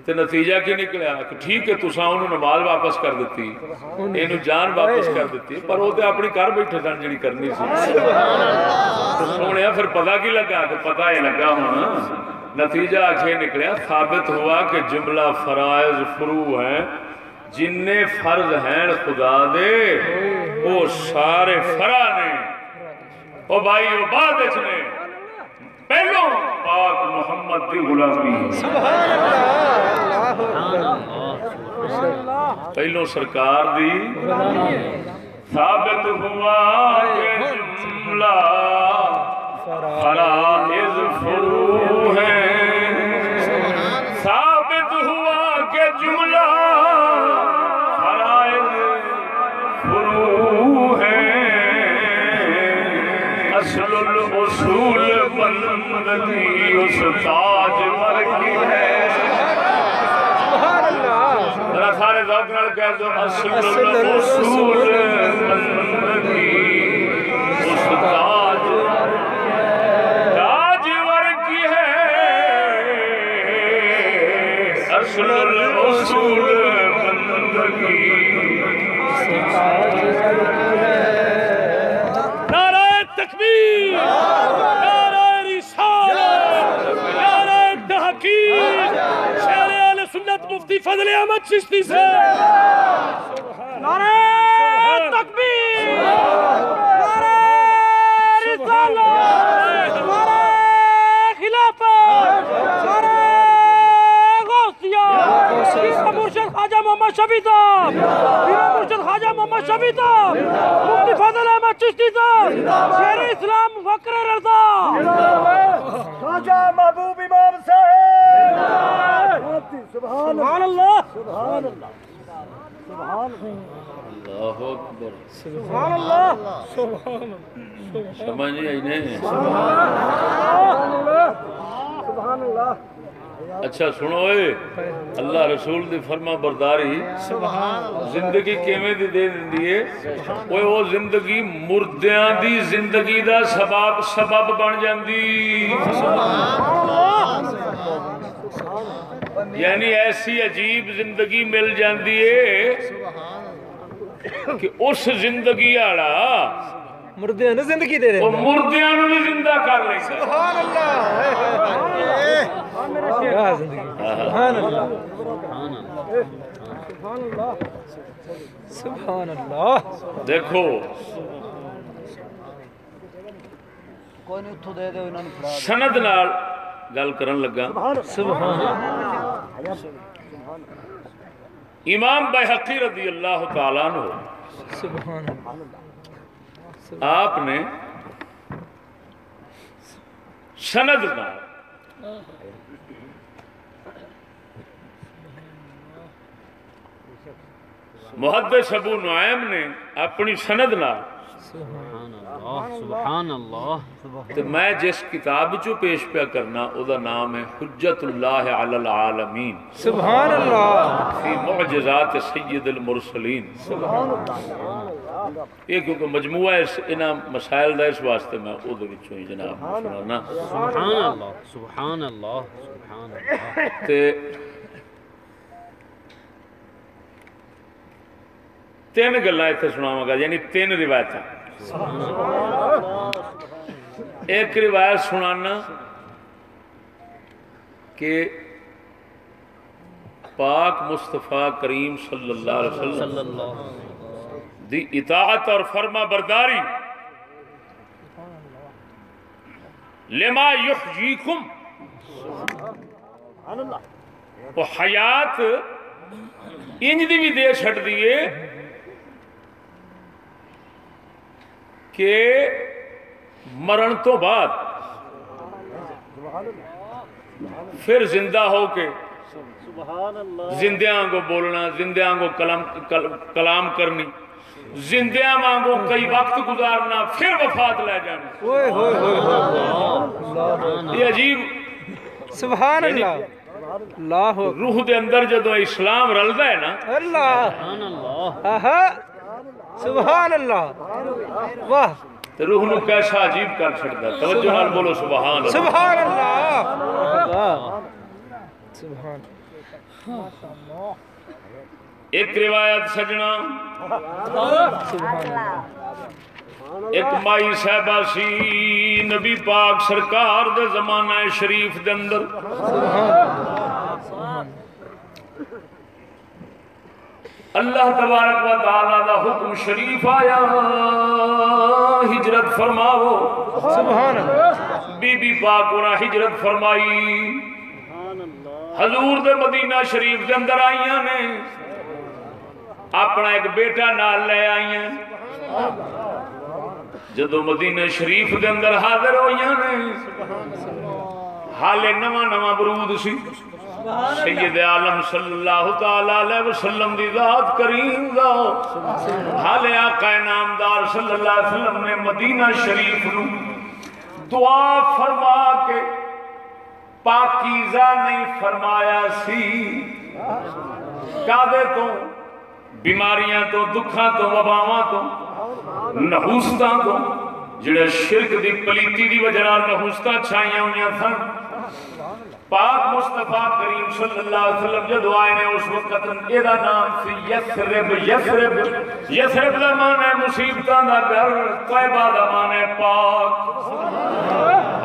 تے نتیجہ کی نکلیا؟ کہ ٹھیک ہے، تساں انہوں نماز واپس کر دیتی۔ انہوں جان واپس کر دیتی، پر وہ تے اپنی کار بیٹھے سن جڑی کرنی سی۔ سونے پھر پتا کی لگا؟ کہ پتا یہ لگا ہونا۔ نتیجہ اکھے نکلیا، ثابت ہوا کہ جملہ فرائض فرو ہیں۔ جن فرض ہیں خدا دے، وہ سارے فرا نے۔ وہ بھائی او بعد نے۔ پہلو پاک محمد دی غلامی۔ سبحان اللہ پہلو سرکار دی ثابت ہوا کہ جملہ فرائض فروض اس تاج مر کی ہے۔ سارے ذوق نال کہہ دو اصل رسول بندگی اچھا سنو اے، اللہ رسول دی فرما برداری، زندگی کیویں دی دے دندی ہے اوے او زندگی مردیاں دی زندگی دا سبب سبب بن جاندی۔ یعنی ایسی عجیب زندگی مل جاندی ہے کہ اس زندگی والا مردے نے زندگی دے وہ دے۔ مردیاں نو بھی زندہ کر لیندا سبحان اللہ کیا زندگی؟ سبحان اللہ سبحان اللہ دیکھو۔ کوئی نہیں اتھو دے دے انہوں نے پڑھا سند نال گل کرن لگا۔ سبحان اللہ امام بحقی رضی اللہ تعالیٰ عنہ۔ سبحان اللہ آپ نے سند کا محدث ابو نعیم نے اپنی سند نال اللہ. سبحان اللہ. تے میں جس کتاب چو پیش پیا کرنا او دا نام ہے حجت اللہ علی العالمین. سبحان اللہ. فی معجزات سید المرسلین. یہ کیونکہ مجموعہ اس انہاں مسائل دا اس واسطے میں او دے وچوں ہی جناب سنانا. سبحان اللہ. سبحان اللہ. سبحان اللہ. تے تین گلاں اتنے سناواں گا یعنی تین روایتاں. ایک روایت سنانا کہ پاک مصطفیٰ کریم صلی اللہ علیہ وسلم دی اطاعت اور فرما برداری لما یحییکم وہ حیات انج دی بھی دے چھٹ دیے کہ مرن تو بعد پھر زندہ ہو کے زندیاں کو بولنا زندیاں کو کلام کل- کلام کرنی زندیاں مانگو کئی وقت گزارنا پھر وفات لے جانا اوئے ہوئے ہوئے یہ عجیب سبحان اللہ۔ اللہ روح دے اندر جدو اسلام رلدا ہے نا اللہ۔ سبحان اللہ. سبحان اللہ واہ روح نو کیسا عجیب کر چھڑدا توجہ نال بولو سبحان اللہ. سبحان اللہ. سبحان ایک روایت سجنا. سبحان اللہ. ایک مائی صاحبہ سی نبی پاک سرکار دے زمانہ شریف دے اندر. اللہ. تبارک و تعالی دا حکم شریف آیا۔ ہجرت فرماو سبحان اللہ۔ بی بی پاک انہاں ہجرت فرمائی۔ حضور دے مدینہ شریف دے اندر آئیاں نے۔ اپنا ایک بیٹا نال لے آئیاں۔ جدو مدینہ شریف دے اندر حاضر ہوئیاں نے۔ حالے نواں نواں برود سی۔ سید عالم صلی اللہ تعالی علیہ وسلم دی ذات کریم دا. حالے آقا نامدار صلی اللہ علیہ وسلم نے مدینہ شریف نو دعا فرما کے پاکیزہ نہیں فرمایا سی. کعدے تو؟ بیماریاں تو، دکھاں تو، وباواں تو، نحوستاں تو، جڑے شرک دی پلیتی دی وجہ نال نحوستاں چھائیاں ہوئیاں سن پاک مصطفیٰ کریم صلی اللہ علیہ وسلم جدو آئے نے اس وقت یہ نام سی یسرب یسرب یسرب دا معنی ہے، مصیبتاں دا گھر، طیبہ دا معنی ہے، پاک۔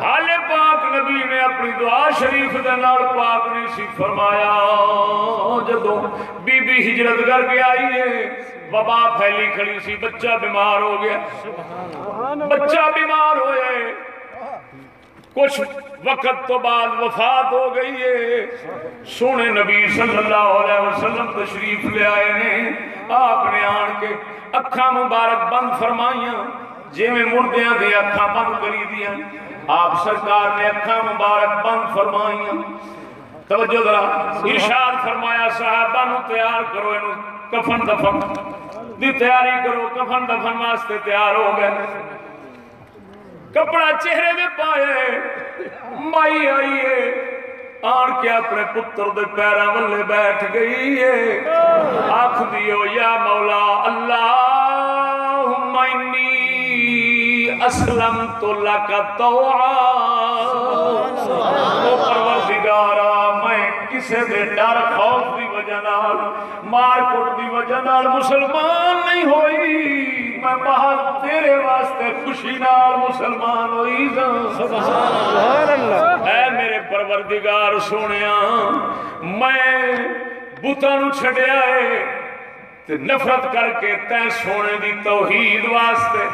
حال پاک نبی نے اپنی دعا شریف دے نال پاک نے سی فرمایا۔ جدو بی بی ہجرت کر کے آئی ہے وبا پھیلی کھڑی سی، بچہ بیمار ہو گیا۔ بچہ بیمار ہوئے۔ کچھ وقت تو بعد وفات ہو گئی ہے۔ سونے نبی صلی اللہ علیہ وسلم تشریف لے آئے نے۔ آپ نے آن کے اکھا مبارک بند فرمائیاں۔ جی میں مردیاں دی اکھا بند کری دیا آپ سرکار نے اکھا مبارک بند فرمائیاں۔ توجہ ذرا ارشاد فرمایا، صحابہ نو تیار کرو، اینو کفن دفن۔ دی تیاری کرو، کفن دفن واسطے تیار ہو گئے۔ کپڑا چہرے دے پائے مائی آئیے آن کے اپنے پتر دے پیرا ولے بیٹھ گئی ہے۔ آخ دیو یا مولا اللہم انی اسلم تو لکا توعا او پروردگارا میں کسے دے ڈر خوف دی وجہ نال مار کٹ دی وجہ نال مسلمان نہیں ہوئی۔ میں باہر تیرے واسطے خوشی نال مسلمان ہوئی سبحان اللہ۔ اے میرے پروردگار سونیا میں بتاں نو چھڈیا ہے تے نفرت کر کے تے سونے دی توحید واسطے۔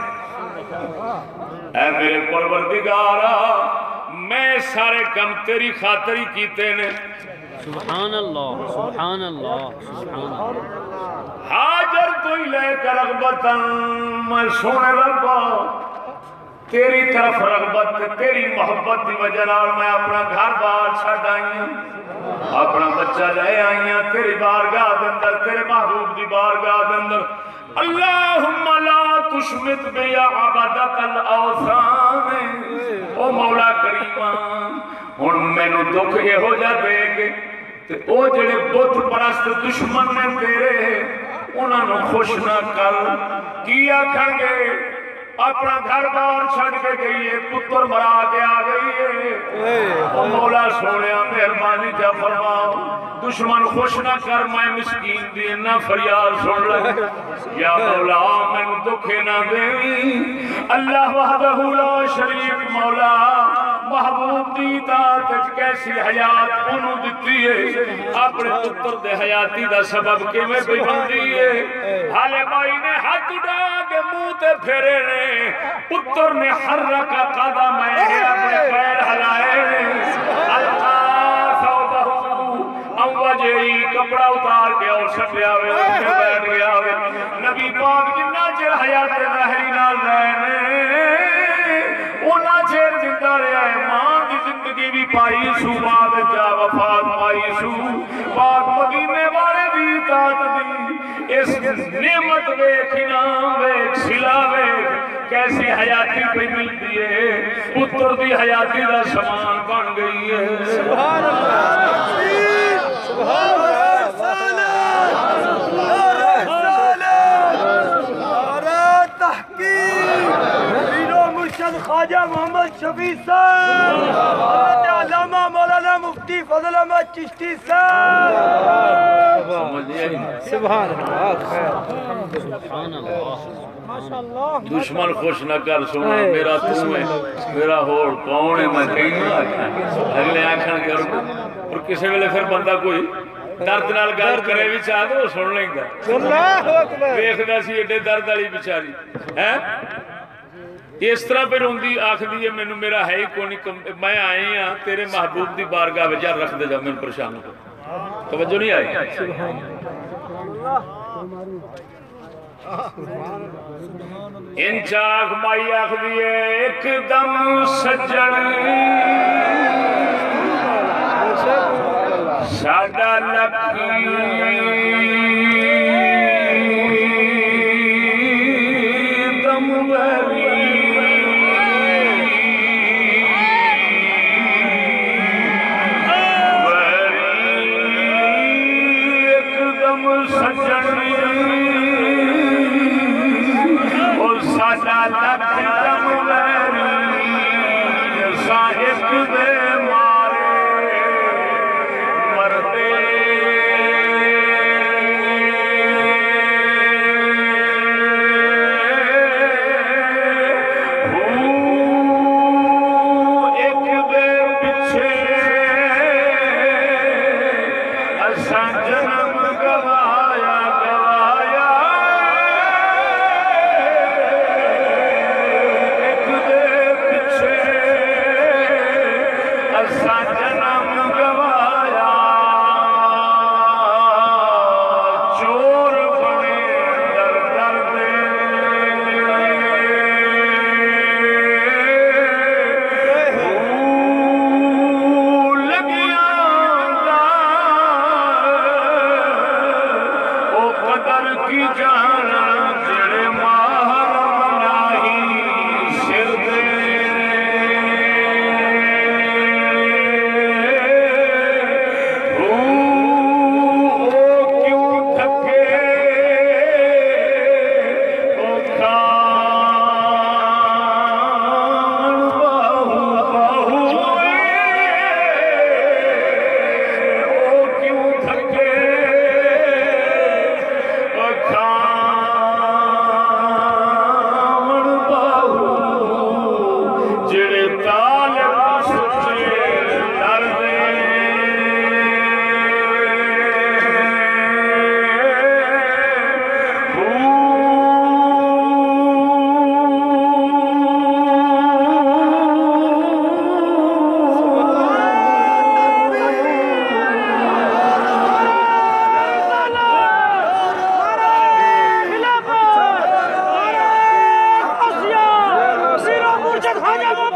اے میرے پروردگارا میں سارے کم تیری خاطر ہی کیتے نے۔ سبحان اللہ سبحان اللہ سبحان اللہ۔ حاجر تو ہی لے کر رغبتن میں سونے ربا تیری طرف رغبت، تیری محبت دی وجہ نال میں اپنا گھر بار چھڈ آئی ہوں۔ اپنا بچہ لے آئی ہوں تیری بارگاہ دے اندر، تیرے محبوب دی بارگاہ دے اندر۔ اللہم لا تشمت بیا عبادت الاوثان۔ او مولا کریمہ، ہن مینوں دکھ یہ ہو جا دے کے تے او جڑے بت پرست دشمن نے تیرے انہاں نو خوش نہ کر۔ کیا کھڑ گئے اپنا گھر بار چھڑ کے گئی ہے پتر مرا کے آ گئی ہے مولا سونیا مہربانی جا فرماؤ۔ دشمن خوش نہ کر میں مسکین دی نہ فریاد سن لگ۔ یا مولا مینوں دکھ نہ دے۔ اللہ وحدہ لا شریک مولا محبوب دی وچ کیسی حیات انہوں دتی ہے؟ اپنے پتر دے حیاتی دا سبب کیویں پئی بندی ہے؟ حالے بھائی نے ہاتھ اٹھا کے منہ تے پھیرے نے۔ پتر نے حرک قدم ہے اپنے پیر ہلائے۔ نے القا ثوبہو ام وجہی کپڑا اتار کے اور سٹیا ہوئے اور بیٹھ گیا ہوئے نبی پاک جنہ چر حیات ظاہری نال رہے نے، اونا چیر زندہ رہا ہے۔ ماں کی زندگی بھی پائی سو بعد جا وفات پائی سو۔ پاک مدینے والے بھی اطاعت دی۔ اس نعمت ویکھ انعام ویکھ سلا ویکھ کیسی حیاتی پہ ملتی ہے؟ پتر دی حیاتی دا سامان بن گئی ہے۔ سبحان اللہ سبحان اللہ مرشد خواجہ محمد شفیع صاحب علامہ مولانا مفتی فضل احمد چشتی صاحب سبحان اللہ سبحان اللہ۔ دشمن خوش نہ کر سونا میرا تو ہے۔ میرا ہور کون ہے؟ میں کہیں نہ آکھاں۔ اگلے آکھن کے اور کسی ویلے پھر بندہ کوئی درد نال گل کرے بھی چاہ تو وہ سن لیندا۔ اللہ اکبر۔ ویکھدا سی ایڈے درد والی بیچاری۔ ہیں؟ اس طرح پہ روندی آخدی ہے مینوں میرا ہے ہی کوئی نہیں میں آئے ہاں تیرے محبوب دی بارگاہ وچ رکھ دے جا مینوں پریشان ہو توجہ نہیں آئی؟ ان چاک مائی آخ دیئے ایک دم سجن سادہ لکھ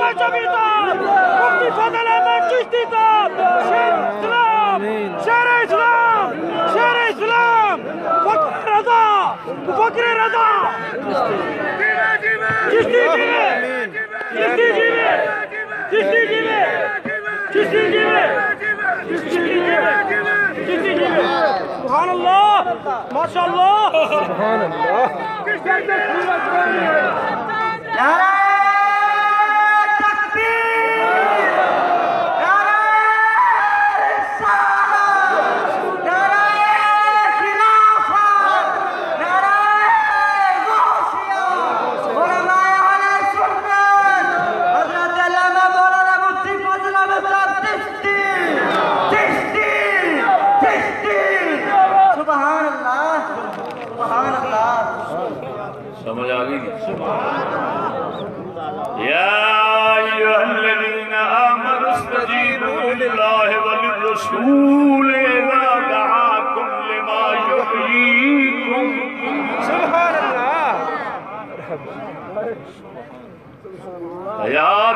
شفیع صاحب مفتی فضل احمد چشتی صاحب شیر اسلام شیر اسلام شیر اسلام فقر رضا فقر رضا چشتی جیوے چشتی جیوے چشتی جیوے چشتی جیوے چشتی جیوے چشتی جیوے سبحان اللہ ماشاء اللہ سبحان اللہ حضرت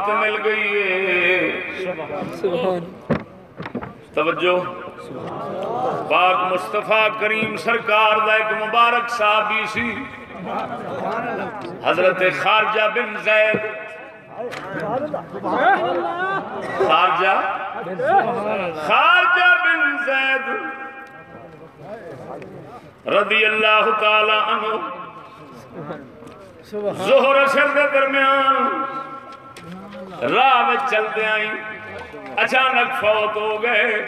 حیات مل گئی ہے۔ توجہ۔ پاک مصطفیٰ کریم سرکار دا ایک مبارک صحابی سی۔ حضرت خارجہ بن زید۔ خارجہ؟ خارجہ بن زید۔ رضی اللہ تعالی عنہ۔ ظہر اثر دے درمیان۔ راہ میں چلتے آئی اچانک فوت ہو گئے۔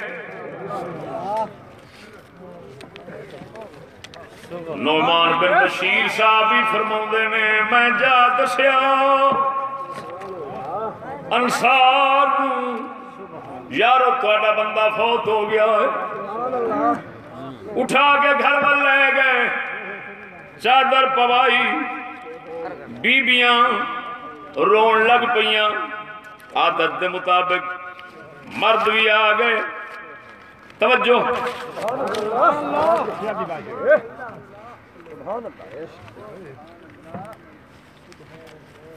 نعمان بن بشیر صاحب ہی فرما نے میں جا دسیا انسار نو، یارو تھوڑا بندہ فوت ہو گیا ہے۔ اٹھا کے گھر وال لے گئے۔ چادر پوائی بیبیاں رون لگ پئیاں۔ عادت دے مطابق مرد بھی آ گئے۔ توجہ۔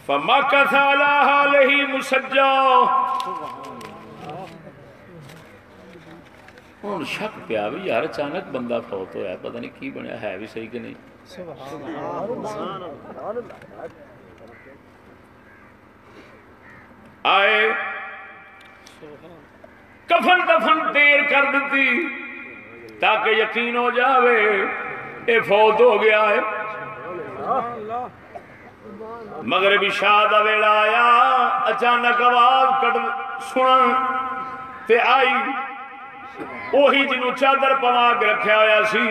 فمکث علی حالہ مسجا۔ ہوں شک پیا بھی یار، اچانک بندہ فوت ہویا، پتہ نہیں کی بنیا، ہے بھی صحیح کہ نہیں؟ آئے۔ کفن دفن دیر کر دیتی تاکہ یقین ہو جاوے، اے فوت ہو گیا ہے۔ مغربی شاہ دا ویلا آیا، اچانک آواز کٹ سنن تے آئی۔ وہی جنوں چادر پوا کے رکھیا ہوا سی،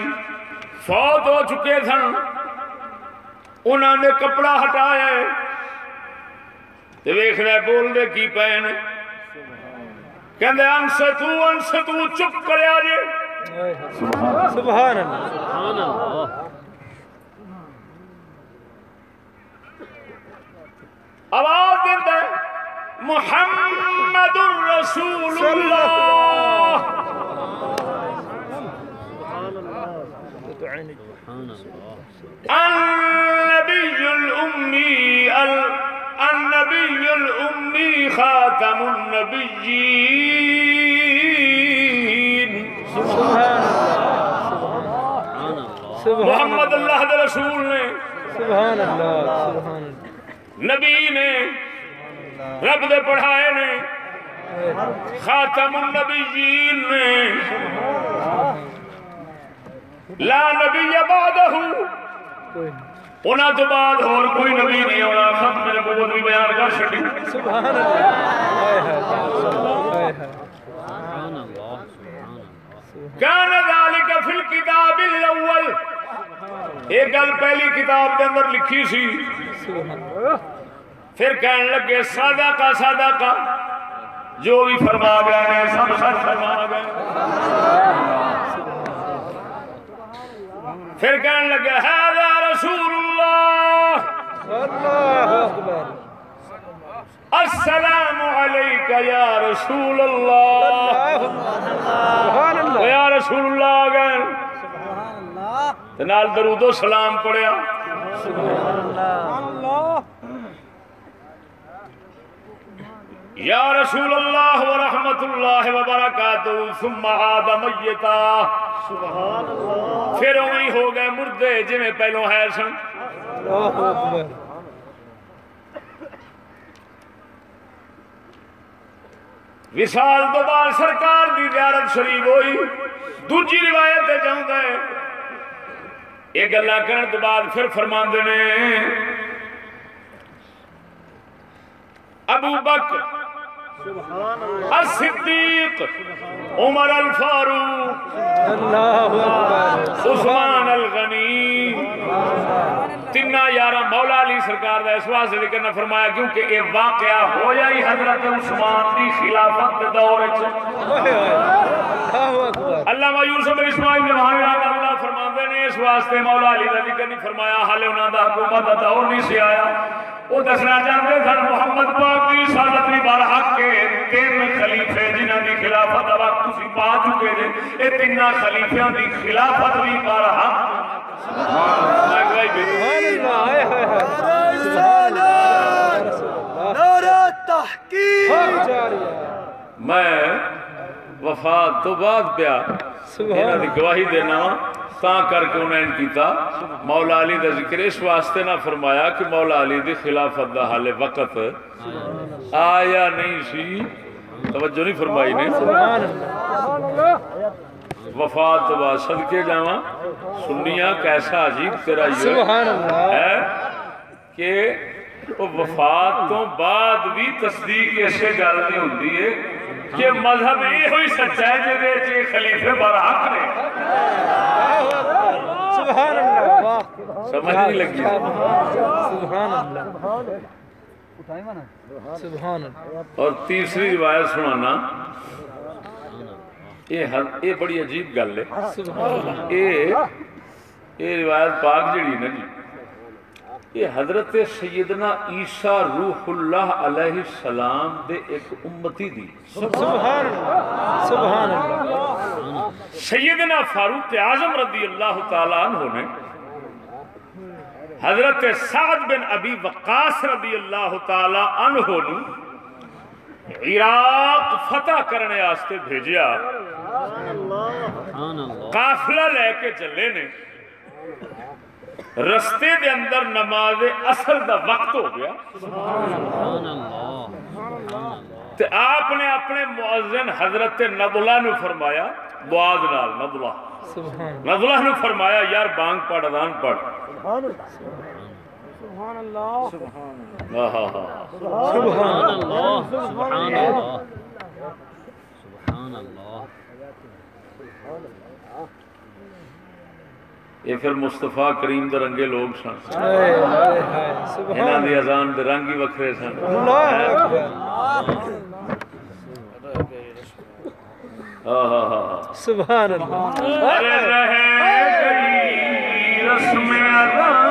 فوت ہو چکے سن۔ انہوں نے کپڑا ہٹایا تے ویکھ رہے بول دے کی پے نے کہندے انس تو انس تو چپ کریا جے۔ سبحان اللہ۔ سبحان اللہ آواز دیتا ہے محمد الرسول اللہ سبحان اللہ۔ النبي الأمي ال- النبي الأمي خاتم النبيين. سبحان اللہ سبحان محمد اللہ دے رسول نے. سبحان اللہ سبحان اللہ نبی نے رب دے پڑھائے نے خاتم النبیین نے. لا نبی بعدہ. کوئی انہاں تو بعد اور کوئی نبی نہیں ہونا ختم نبوت بھی بیان کر چھڈی۔ سبحان اللہ سبحان اللہ کان ذالک فی الکتاب الاول۔ یہ گل پہلی کتاب کے اندر لکھی سی۔ پھر کہنے لگے سادہ کا سادہ کا جو بھی فرما گئے ہیں سب سچ فرما گئے۔ پھر کہنے لگے ہے رسول اللہ اللہ اکبر۔ السلام علیکہ یا رسول اللہ سبحان اللہ۔ یا رسول اللہ آ گئے تے نال درود و سلام پڑھیا۔ یا رسول اللہ ورحمت اللہ وبرکاتہ، ثم عاد میتا۔ سبحان اللہ پھر وہی ہو گئے مردے جویں پہلو ہے سن۔ اللہ اکبر وصال تو بعد سرکار دی زیارت شریف ہوئی، دوجی روایت تے جاؤں ہے یہ گلا کرن تو بعد پھر فرماندے نے، ابو بکر الصدیق عمر الفاروق اللہ اکبر۔ عثمان الغنی۔ تین یارہ مولا علی سرکار دا اس واسطے ذکر نہ فرمایا کیونکہ یہ واقعہ ہو جائی حضرت عثمان دی خلافت دے دور وچ۔ اللہ یوسف اسماعیل نے وہاں اللہ فرماندے نے اس واسطے مولا علی کا ذکر نہیں فرمایا حالے انہوں کا حکومت کا دور نہیں سی آیا۔ وہ دسنا چاہتے سن محمد پاک کی سادت بھی بار حق کے تین خلیفے جنہوں کی خلافت کا وقت تسی پا چکے جے یہ تین خلیفیاں کی خلافت بھی بار حق میں ہاں۔ سبحان اللہ سبحان اللہ نعرہ تحقیق میں وفات تو بعد پیا انہاں دی گواہی دینا وا، تا کر کے انہیں کیتا۔ مولا علی دا ذکر اس واسطے نہ فرمایا کہ مولا علی دی خلافت دا حال وقت آیا نہیں سی۔ توجہ نہیں فرمائی نے۔ وفات تو صدقے جاواں۔ سنیاں کیسا عجیب تیرا یہ ہے کہ وہ وفات تو بعد بھی تصدیق ایسے گل نہیں ہوتی ہے کہ مذہب یہ ہوئی سچا ہے جی جی خلیفے برحق نے۔ سبحان اللہ۔ سمجھ نہیں لگی۔ سبحان اللہ۔ اور تیسری روایت سنانا۔ یہ بڑی عجیب گل ہے۔ یہ روایت پاک جڑی نا جی۔ یہ حضرت سیدنا عیسیٰ روح اللہ علیہ السلام دے ایک امتی دی۔ سبحان اللہ۔ سبحان اللہ۔ سیدنا فاروق اعظم رضی اللہ تعالیٰ عنہ نے حضرت سعد بن ابی وقاص رضی اللہ تعالیٰ عنہ نو عراق فتح کرنے آستے بھیجیا۔ سبحان قافلہ لے کے چلے نے۔ رستے دے اندر نماز اصل دا وقت ہو گیا۔ سبحان اللہ تے آپ نے اپنے مؤذن حضرت نبلہ نو فرمایا بعد نال نبلہ۔ سبحان نبلہ نو فرمایا یار بانگ پڑھ اذان پڑھ۔ سبحان اللہ۔ سبحان اللہ۔ سبحان اللہ۔ سبحان اللہ۔ یہ پھر مصطفیٰ کریم دے رنگے لوگ سن۔ ہائے ہائے ہائے۔ انہاں دی اذان دے رنگ ہی وکھرے سن۔ اللہ۔ سبحان اللہ۔ رہے گئی رسم اذان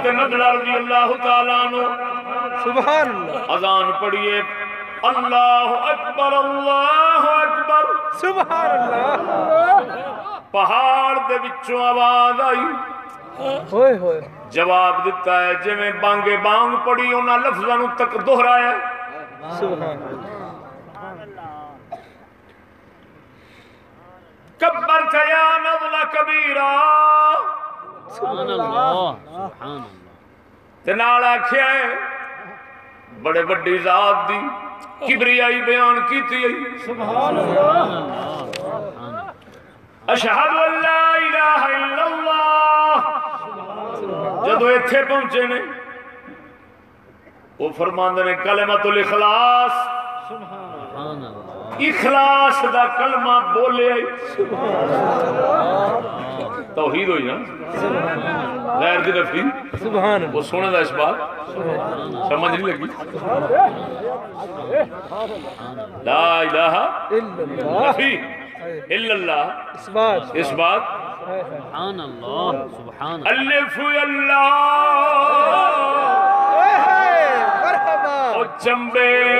حضرت نبلہ رضی اللہ تعالیٰ عنہ۔ سبحان اللہ۔ اذان پڑھیے۔ اللہ اکبر اللہ اکبر۔ سبحان اللہ۔ پہاڑ دے وچوں آواز آئی۔ ہوئے ہوئے۔ جواب دیتا ہے جویں بانگے بانگ پڑی انہاں لفظاں نو تک دہرایا۔ سبحان اللہ۔ کبر یا نزل کبیرا سبحان اللہ سبحان اللہ۔ تے نال آکھیا ہے بڑے بڑی ذات دی کبریائی بیان کیتی ہے۔ سبحان اللہ۔ اشہد ان لا الہ الا اللہ۔ جدو ایتھے پہنچے نے وہ فرماندے نے کلمۃ الاخلاص۔ سبحان اللہ۔ اخلاص دا کلمہ بولے توحید ہوئی نا؟ غیر کی نفی۔ سبحان وہ سونے دا اس بات۔ سمجھ نہیں لگی۔ لا الہ اللہ۔ نفی۔ الا اللہ۔ اس بات۔ اس بات۔ سبحان اللہ سبحان اللہ۔ الف اللہ۔ مرحبا۔ او چمبے۔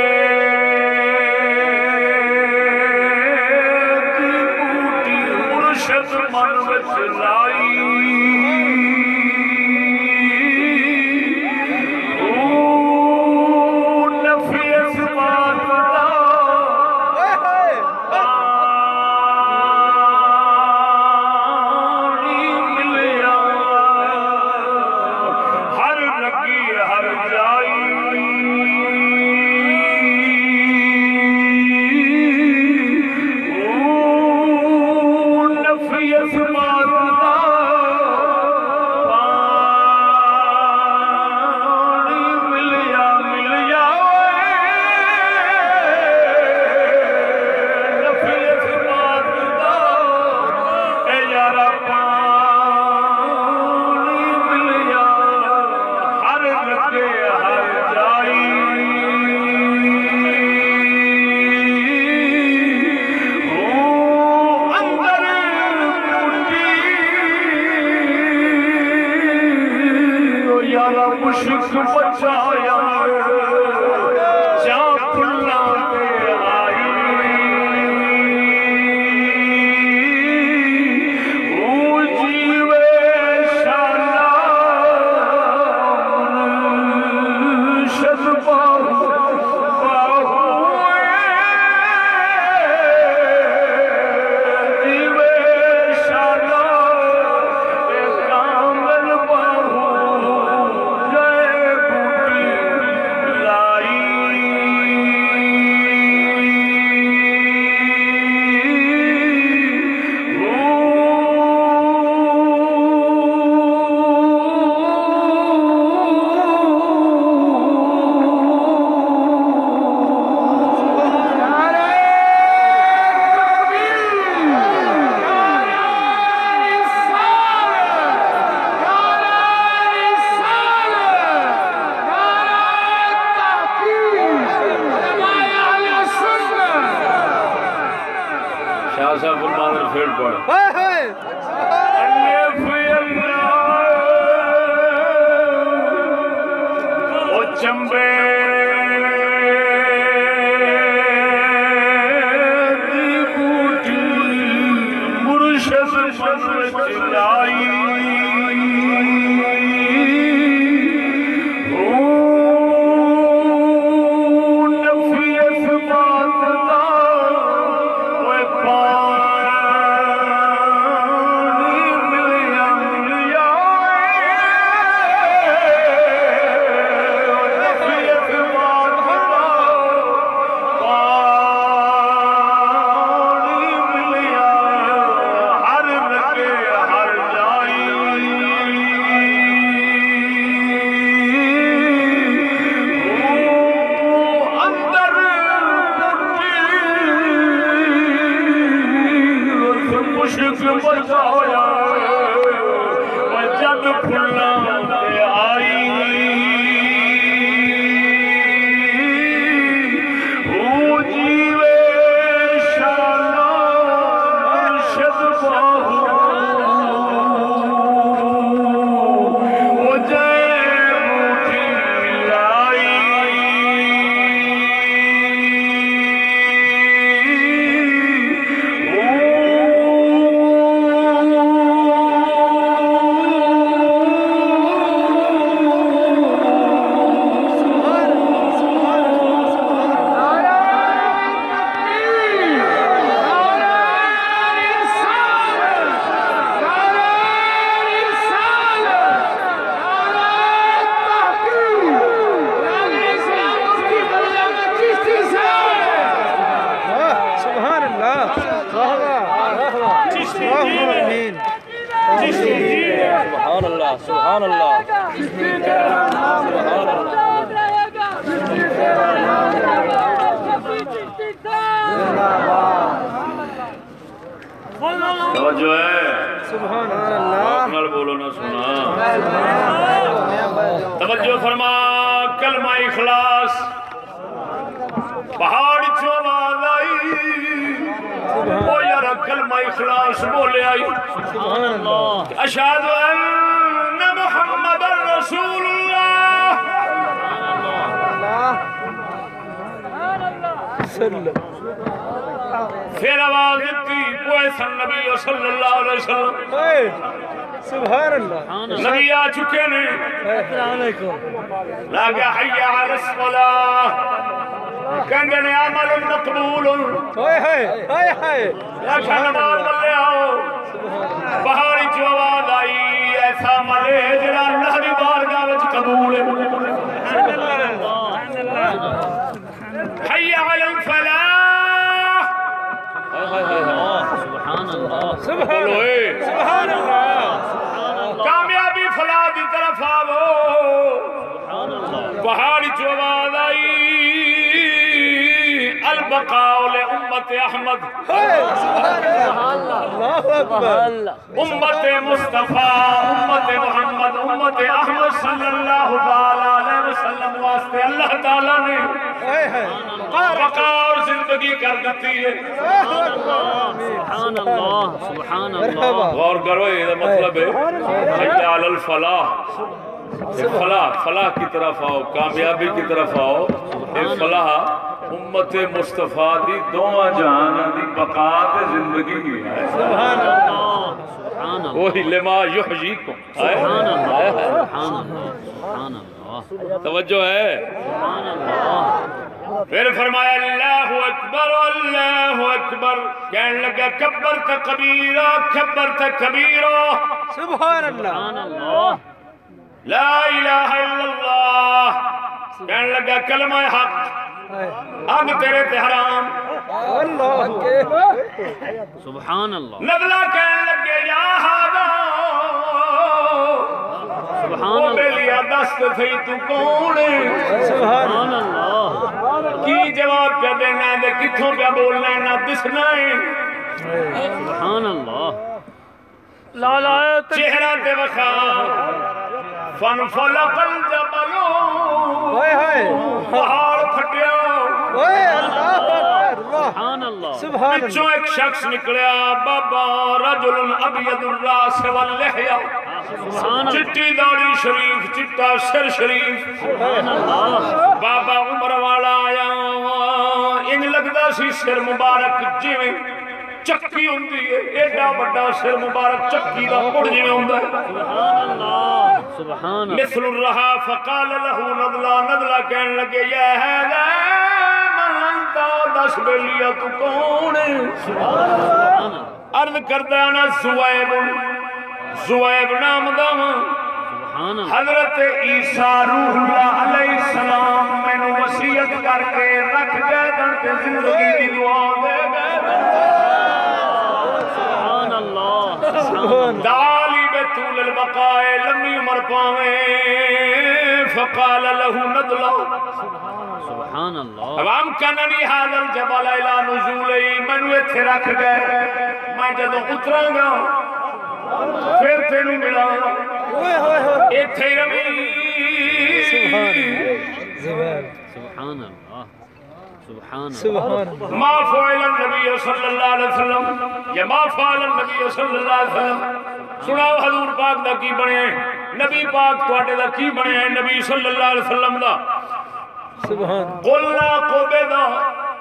توجہ فرما، کلمہ اخلاص۔ پہاڑ چو آئی او یار، کلمہ اخلاص بولے آئی۔ اشہد ان محمد رسول اللہ پھر آواز دیتی، وہ سن نبی صلی اللہ علیہ وسلم۔ سبحان اللہ۔ نبی آ چکے نے السلام علیکم۔ لاگا حی علی الصلاہ کہندے نے عمل مقبول۔ ہائے ہائے ہائے ہائے۔ لاکھا نماز ملے آؤ۔ پہاڑی چو آواز آئی ایسا ملے جڑا اللہ دی بارگاہ وچ قبول ہے۔ حی علی الفلاح۔ سبحان اللہ۔ سبحان اللہ۔ کامیابی دی طرف آو۔ پہاڑ چواز آئی۔ البقاء لأمت احمد۔ ہائے سبحان اللہ۔ اللہ اکبر امت مصطفیٰ امت محمد امت احمد صلی اللہ تعالی علیہ وسلم واسطے اللہ تعالی نے بقا اور زندگی کر دیتی ہے۔ سبحان اللہ سبحان اللہ۔ غور کرو یہ مطلب ہے۔ حی علی الفلاح۔ فلاح فلاح کی طرف آؤ کامیابی کی طرف آؤ۔ فلاح امت مصطفیٰ دی دونوں جہان دی بقا تے زندگی کی ہے۔ سبحان اللہ. وہی لما یحییکم۔ سبحان اللہ. سبحان اللہ. سبحان اللہ. توجہ ہے۔ سبحان اللہ. پھر فرمایا اللہ اکبر اللہ اکبر. کہنے لگا کبر تا کبیرہ کبر تا کبیرہ. سبحان اللہ. سبحان اللہ. لا الہ الا اللہ۔ کہنے لگا کلمہ حق۔ اگ تیرے تے حرام۔ اللہ سبحان اللہ۔ نبلا کہنے لگے یا ہادا سبحان اللہ۔ بیلیا دست تھی تو کون؟ سبحان سبحان اللہ۔ کی جواب پہ دینا ہے؟ دے کتھوں پہ بولنا ہے؟ نہ دسنا ہے۔ سبحان اللہ۔ لالا چہرہ تے وخا فن فلق الجبلو ہائے ہائے پہاڑ پھٹیا اوئے اللہ اکبر سبحان اللہ سبحان اللہ ایک شخص نکلیا بابا رجل ابید الراس واللحیا سبحان اللہ چٹی داڑی شریف چٹا سر شریف سبحان اللہ بابا عمر والا آیا انج لگدا سی سر مبارک جویں چکی ہوندی ہے ایڈا بڑا سر مبارک چکی دا پڑ جویں ہوندا ہے سبحان اللہ سبحان اللہ مثل الرہا فقال له نضلا نضلا کہنے لگے یا هذا من انت دس بیلیا تو کون ہے سبحان اللہ عرض کردا نا زویب زویب نام دا حضرت عیسیٰ روح اللہ علیہ السلام مینو وصیت کر کے رکھ گئے دن کے زندگی دی دعا دے گئے سبحان اللہ سبحان دالی بے طول البقاء لمی عمر پاویں فقال له ندلا سبحان اللہ۔ عوام کننی هذا الجبل الى نزولی مینو ایتھے رکھ گئے۔ میں جدوں اتراں گا پھر ہوئے ہوئے ایتھے سبحان اللہ۔ سبحان اللہ۔ سبحان اللہ. ما فعل النبی صلی اللہ علیہ وسلم. یا ما فعل النبی صلی اللہ علیہ وسلم. سناو حضور پاک دا کی بنے؟ نبی پاک تواڈے دا کی بنے نبی صلی اللہ علیہ وسلم دا؟ سبحان قلنا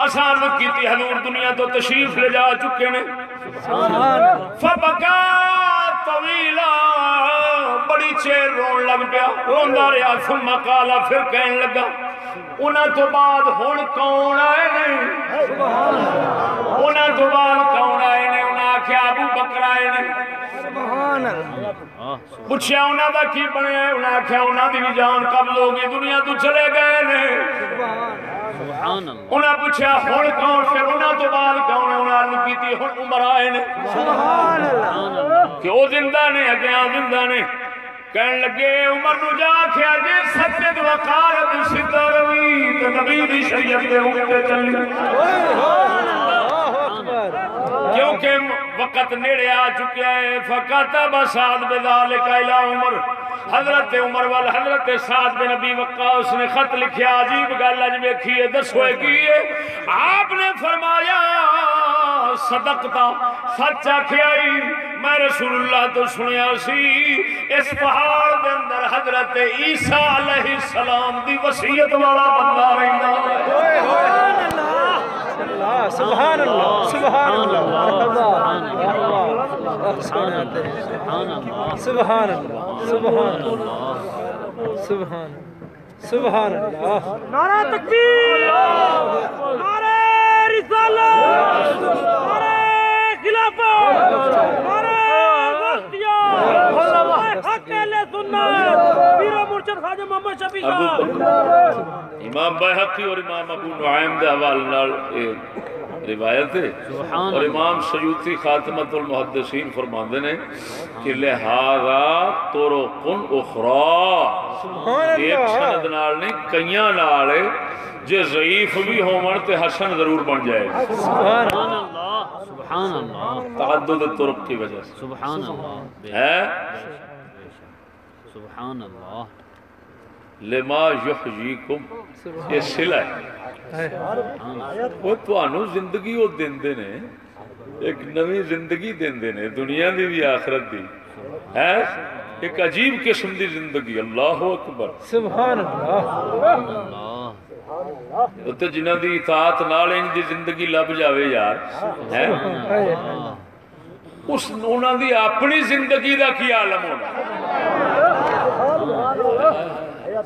آسان کیتی حضور دنیا تو تشریف لے جا چکے نے. فبکا طویلا بڑی چیر رون لگ پیا۔ روندا ثم پھر کہن لگا انہاں تو بعد ہن کون آئے نے؟ انہاں تو بعد کون آئے نے؟ انہاں آکھیا ابو بکر آئے نے؟ سبحان اللہ۔ اللہ پوچھیا انہاں دا کی بنیا انہاں آکھیا انہاں دی بھی جان قبض ہو گئی دنیا تو چلے گئے نے۔ سبحان اللہ۔ انہاں پوچھیا ہن کون پھر انہاں تو بعد کون انہاں عرض کیتی ہن عمر آئے نے؟ سبحان اللہ۔ سبحان اللہ۔ کہ وہ زندہ نے اگیاں زندہ نے۔ کہن لگے عمر نو جا کھیا جے سچت وقارت سدھا روی تے نبی دی شریعت دے اوپر چلی۔ اللہ۔ اکبر کیونکہ وقت نیڑے آ چکیا ہے فقط بساد بذالک الى عمر۔ حضرت عمر وال حضرت سعد بن نبی وقاص نے خط لکھیا عجیب گل اج ویکھی ہے، دسو کی ہے؟ آپ نے فرمایا، صدقتا۔ سچ آکھیا میں رسول اللہ تو سنیا سی، اس پہاڑ دے اندر حضرت عیسیٰ علیہ السلام دی وصیت والا بندہ رہندا۔ ہے اللہ سبحان اللہ. سبحان اللہ. اللہ. اللہ. سبحان اللہ. سبحان اللہ. سبحان اللہ. سبحان اللہ. سبحان سبحان اللہ. نعرہ تکبیر. نعرہ رسالت. نعرہ خلافت. نعرہ امام بحقی اور امام ابو نعیم دے حوالے نال روایت ہے۔ اور امام سیوطی خاتمت المحدثین فرماندے نے کہ لہذا طرقن اخرى ایک سند نال نہیں کئیاں نال ہے، جے ضعیف بھی ہون تے حسن ضرور بن جائے۔ گا سبحان اللہ۔ سبحان اللہ. تعدد طرق کی وجہ سے. سبحان اللہ. ہے؟ سبحان اللہ. لما یحییکم. یہ صلہ ہے. وہ تانوں زندگی وہ دیندے نے ایک نوی زندگی دیندے نے دنیا دی بھی آخرت دی. ہے؟ ایک عجیب قسم دی زندگی. اللہ اکبر. سبحان اللہ. جنہ دی اطاعت نال انج دی زندگی لب جاوے یار ہے اس انہاں دی اپنی زندگی دا کی عالم ہونا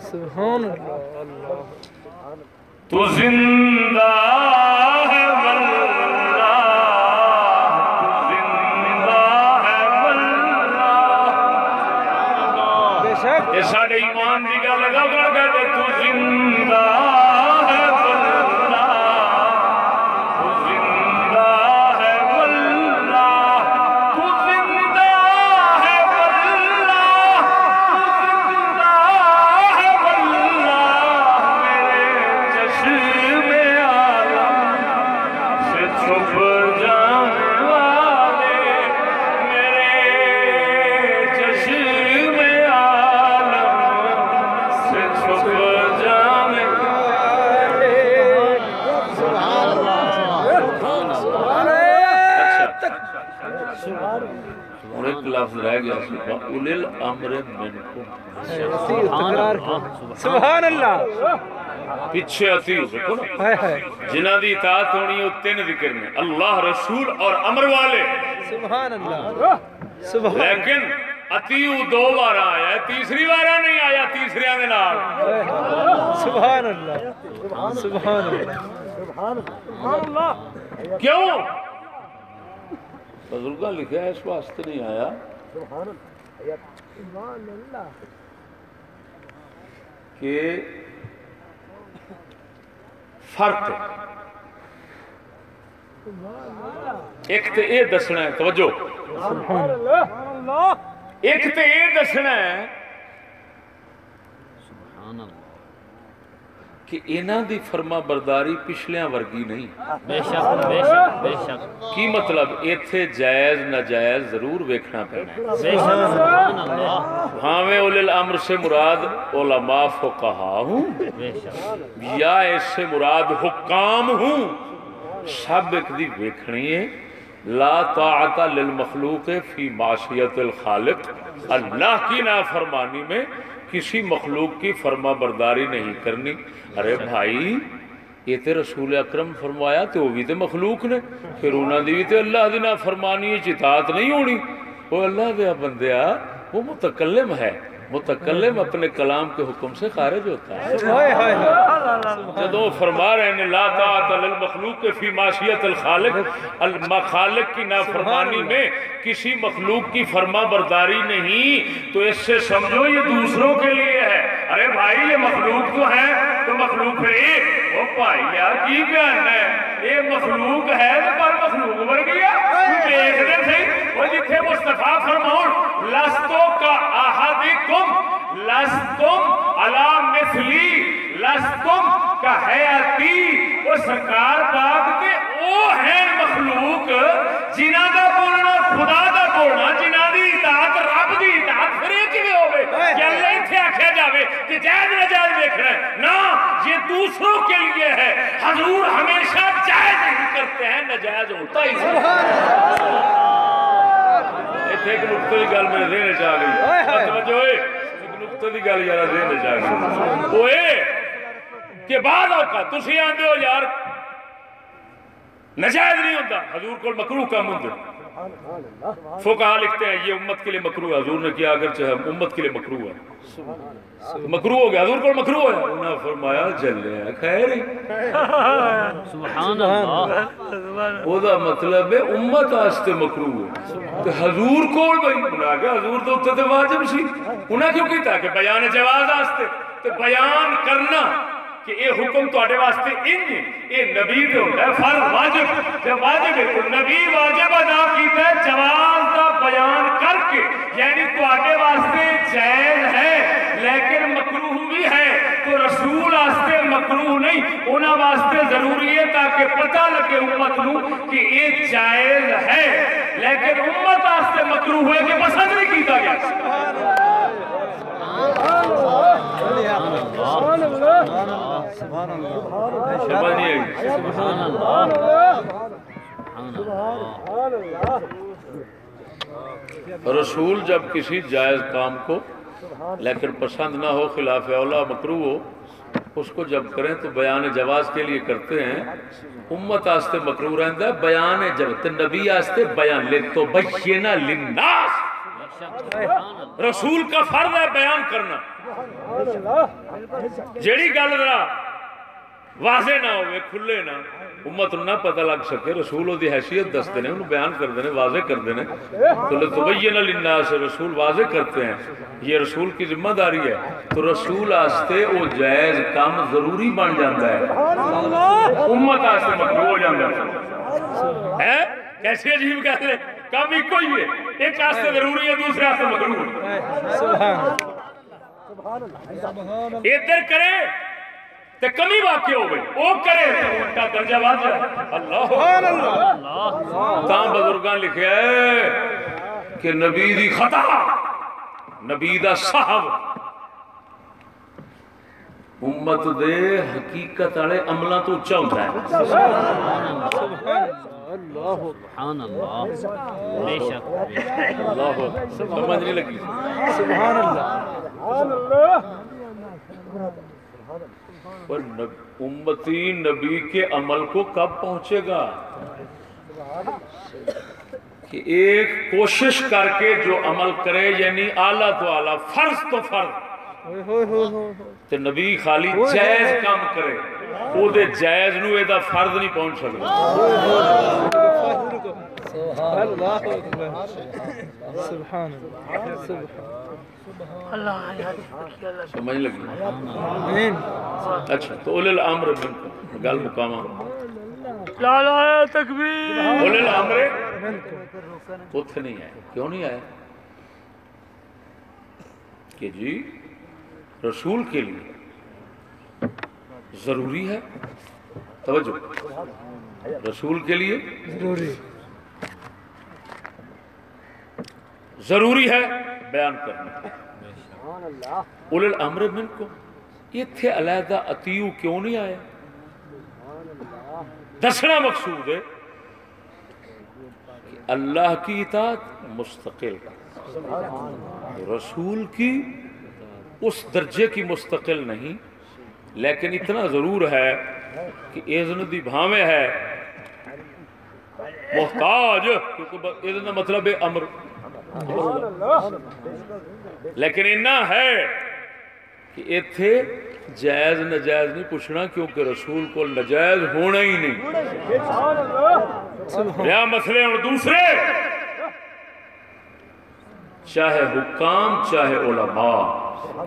سبحان اللہ تو زندہ ہے الامر منکم. سبحان اللہ! پیچھے جنہ دی اطاعت ہونی ہے تین ذکر میں. اللہ رسول اور امر والے. سبحان اللہ! سبحان لیکن اتیو دو بار آیا ہے تیسری بار نہیں آیا تیسرے دے نال. سبحان اللہ! سبحان اللہ! کیوں؟ بزرگاں لکھا ہے اس واسطے نہیں آیا. کہ فرق ایک تے اے دسنا ہے توجہ۔ ایک تے اے دسنا ہے۔ کہ انہاں دی فرما برداری پچھلیاں ورگی نہیں۔ بے شک بے شک بے شک۔ کی مطلب ایتھے جائز ناجائز ضرور ویکھنا پینا ہے۔ بے شک۔ سبحان اللہ۔ ہاں اولی الامر سے مراد علماء فقہا ہوں۔ بے شک۔ یا اس سے مراد حکام ہوں۔ سب ایک دی ویکھنی ہے۔ لا طاعت للمخلوق فی معصیت الخالق۔ اللہ کی نافرمانی میں کسی مخلوق کی فرما برداری نہیں کرنی۔ ارے بھائی، یہ تے رسول اکرم فرمایا تے وہ بھی تے مخلوق نے۔ پھر انہوں دی بھی تے اللہ دی فرمانی وچ نہیں ہونی۔ وہ اللہ دیا بندیا، وہ متکلم ہے۔ متکلم اپنے کلام کے حکم سے خارج ہوتا ہے۔ جدو فرما رہے ہیں لا طاعت للمخلوق فی معصیت الخالق المخالق کی نافرمانی میں کسی مخلوق کی فرما برداری نہیں تو اس سے سمجھو یہ دوسروں کے لیے ہے۔ ارے بھائی یہ مخلوق تو ہے تو مخلوق ہے یہ وہ بھائی یار کی بیان ہے؟ یہ مخلوق ہے تو پر مخلوق بن گیا دیکھ دے صحیح وہ جتھے مصطفیٰ فرماؤں لستو کا احدکم، لستم علا مثلی، لستم کا حیاتی، وہ سرکار پاک تے او ہیں مخلوق جنہ دا بولنا خدا دا بولنا جنہ دی اطاعت، رب دی اطاعت پھر یہ کیویں ہوے کہ اللہ ایتھے آکھیا جاوے کہ جائز ناجائز دیکھنا ہے۔ نا یہ دوسروں کے لیے ہے۔ حضور ہمیشہ جائز نہیں کرتے ہیں، ناجائز ہوتا ہی نہیں۔ ਇੱਥੇ ایک نقطے کی گل میرے ذہن چ آ گئی ایک نقطے کی گل یار ذہن چ آ گئی اوئے کہ بعد اوقات تسی آندے ہو یار نجائز نہیں ہوتا حضور کو مکروہ کم ہوتا فقہا لکھتے ہیں یہ امت کے لیے مکروہ ہے حضور نے کیا اگرچہ امت کے لیے مکروہ ہے مکروہ ہو گیا حضور کو مکروہ ہے؟ انہوں نے فرمایا جلے ہیں خیر ہی۔ سبحان اللہ۔ وہ دا مطلب ہے امت آستے مکروہ ہے۔ تو حضور کول بھائی؟ نے کہا حضور تو اتنے واجب سی۔ انہوں نے کیوں کیتا کہ بیان جواز آستے بیان کرنا۔ کہ اے حکم تواڈے واسطے انج، اے نبی دے ہوندا ہے، فرض واجب۔ جب واجب ہے نبی واجب ادا کیتا ہے، جواز دا بیان کر کے۔ یعنی تواڈے واسطے جائز ہے، لیکن مکروہ بھی ہے۔ تو رسول واسطے مکروہ نہیں، انہاں واسطے ضروری ہے تاکہ پتہ لگے امت نو کہ یہ جائز ہے۔ لیکن امت واسطے مکروہ ہے کہ پسند نہیں کیتا گیا۔ سمجھ نہیں آئی سبحان اللہ. سبحان اللہ. رسول جب کسی جائز کام کو لیکن پسند نہ ہو خلاف اولا مکرو ہو اس کو جب کریں تو بیان جواز کے لیے کرتے ہیں۔ امت آستے مکرو رہتا ہے بیان جب نبی آستے بیان لے تو بینا للناس۔ رسول کا فرض ہے بیان کرنا۔ جیڑی گل ذرا واضح نہ ہوئے، کھلے نہ، امت نہ پتہ لگ سکے، رسول دی حیثیت دستے ہیں انہوں بیان کرتے ہیں واضح کرتے ہیں تو لتبین للناس، رسول واضح کرتے ہیں۔ یہ رسول کی ذمہ داری ہے۔ تو رسول آستے وہ جائز کام ضروری بن جاتا ہے۔ امت آستے مکرو ہو جاتا ہے۔ کیسے عجیب کہتے ہیں کام ایک ہی ہے۔ ایک آستے ضروری ہے دوسرے آستے سبحان ادھر کرے تے کمی واقع ہو گئی وہ کرے درجہ واضح ہے اللہ اللہ۔ تاں بزرگاں لکھیا ہے کہ نبی دی خطا نبی دا صاحب امت دے حقیقت والے عملاں تو اونچا ہوتا ہے۔ اللہ سبحان اللہ۔ بے شک بے شک. اللہ۔ سمجھ نہیں لگی سبحان اللہ. پر نب- امتی نبی کے عمل کو کب پہنچے گا؟ کہ ایک کوشش کر کے جو عمل کرے یعنی اعلیٰ تو اعلیٰ فرض تو فرض۔ تے نبی خالی جائز کام کرے او دے جائز نو اے دا فرض نہیں پہنچ سکتا اللہ اکبر سبحان اللہ سبحان سمجھ لگی آمین اچھا تو اولل امر منکم گل مقامہ لا لا تکبیر اولل امر منکم اتنے نہیں آئے کیوں نہیں آئے کہ جی رسول کے لیے ضروری ہے؟ توجہ۔ رسول کے لیے ضروری۔ ضروری ہے بیان کرنا۔ اول الامر منکم یہ تھے علیحدہ اتیو کیوں نہیں آئے؟ دسنا مقصود ہے۔ کہ اللہ کی اطاعت مستقل۔ رسول کی اس درجے کی مستقل نہیں لیکن اتنا ضرور ہے کہ اذن دی بھاوے ہے۔ محتاج کیونکہ اذن مطلب ہے امر۔ لیکن اتنا ہے کہ ایتھے جائز نجائز نہیں پوچھنا کیونکہ رسول کو نجائز ہونا ہی نہیں۔ مسئلے اور دوسرے۔ چاہے حکام چاہے علماء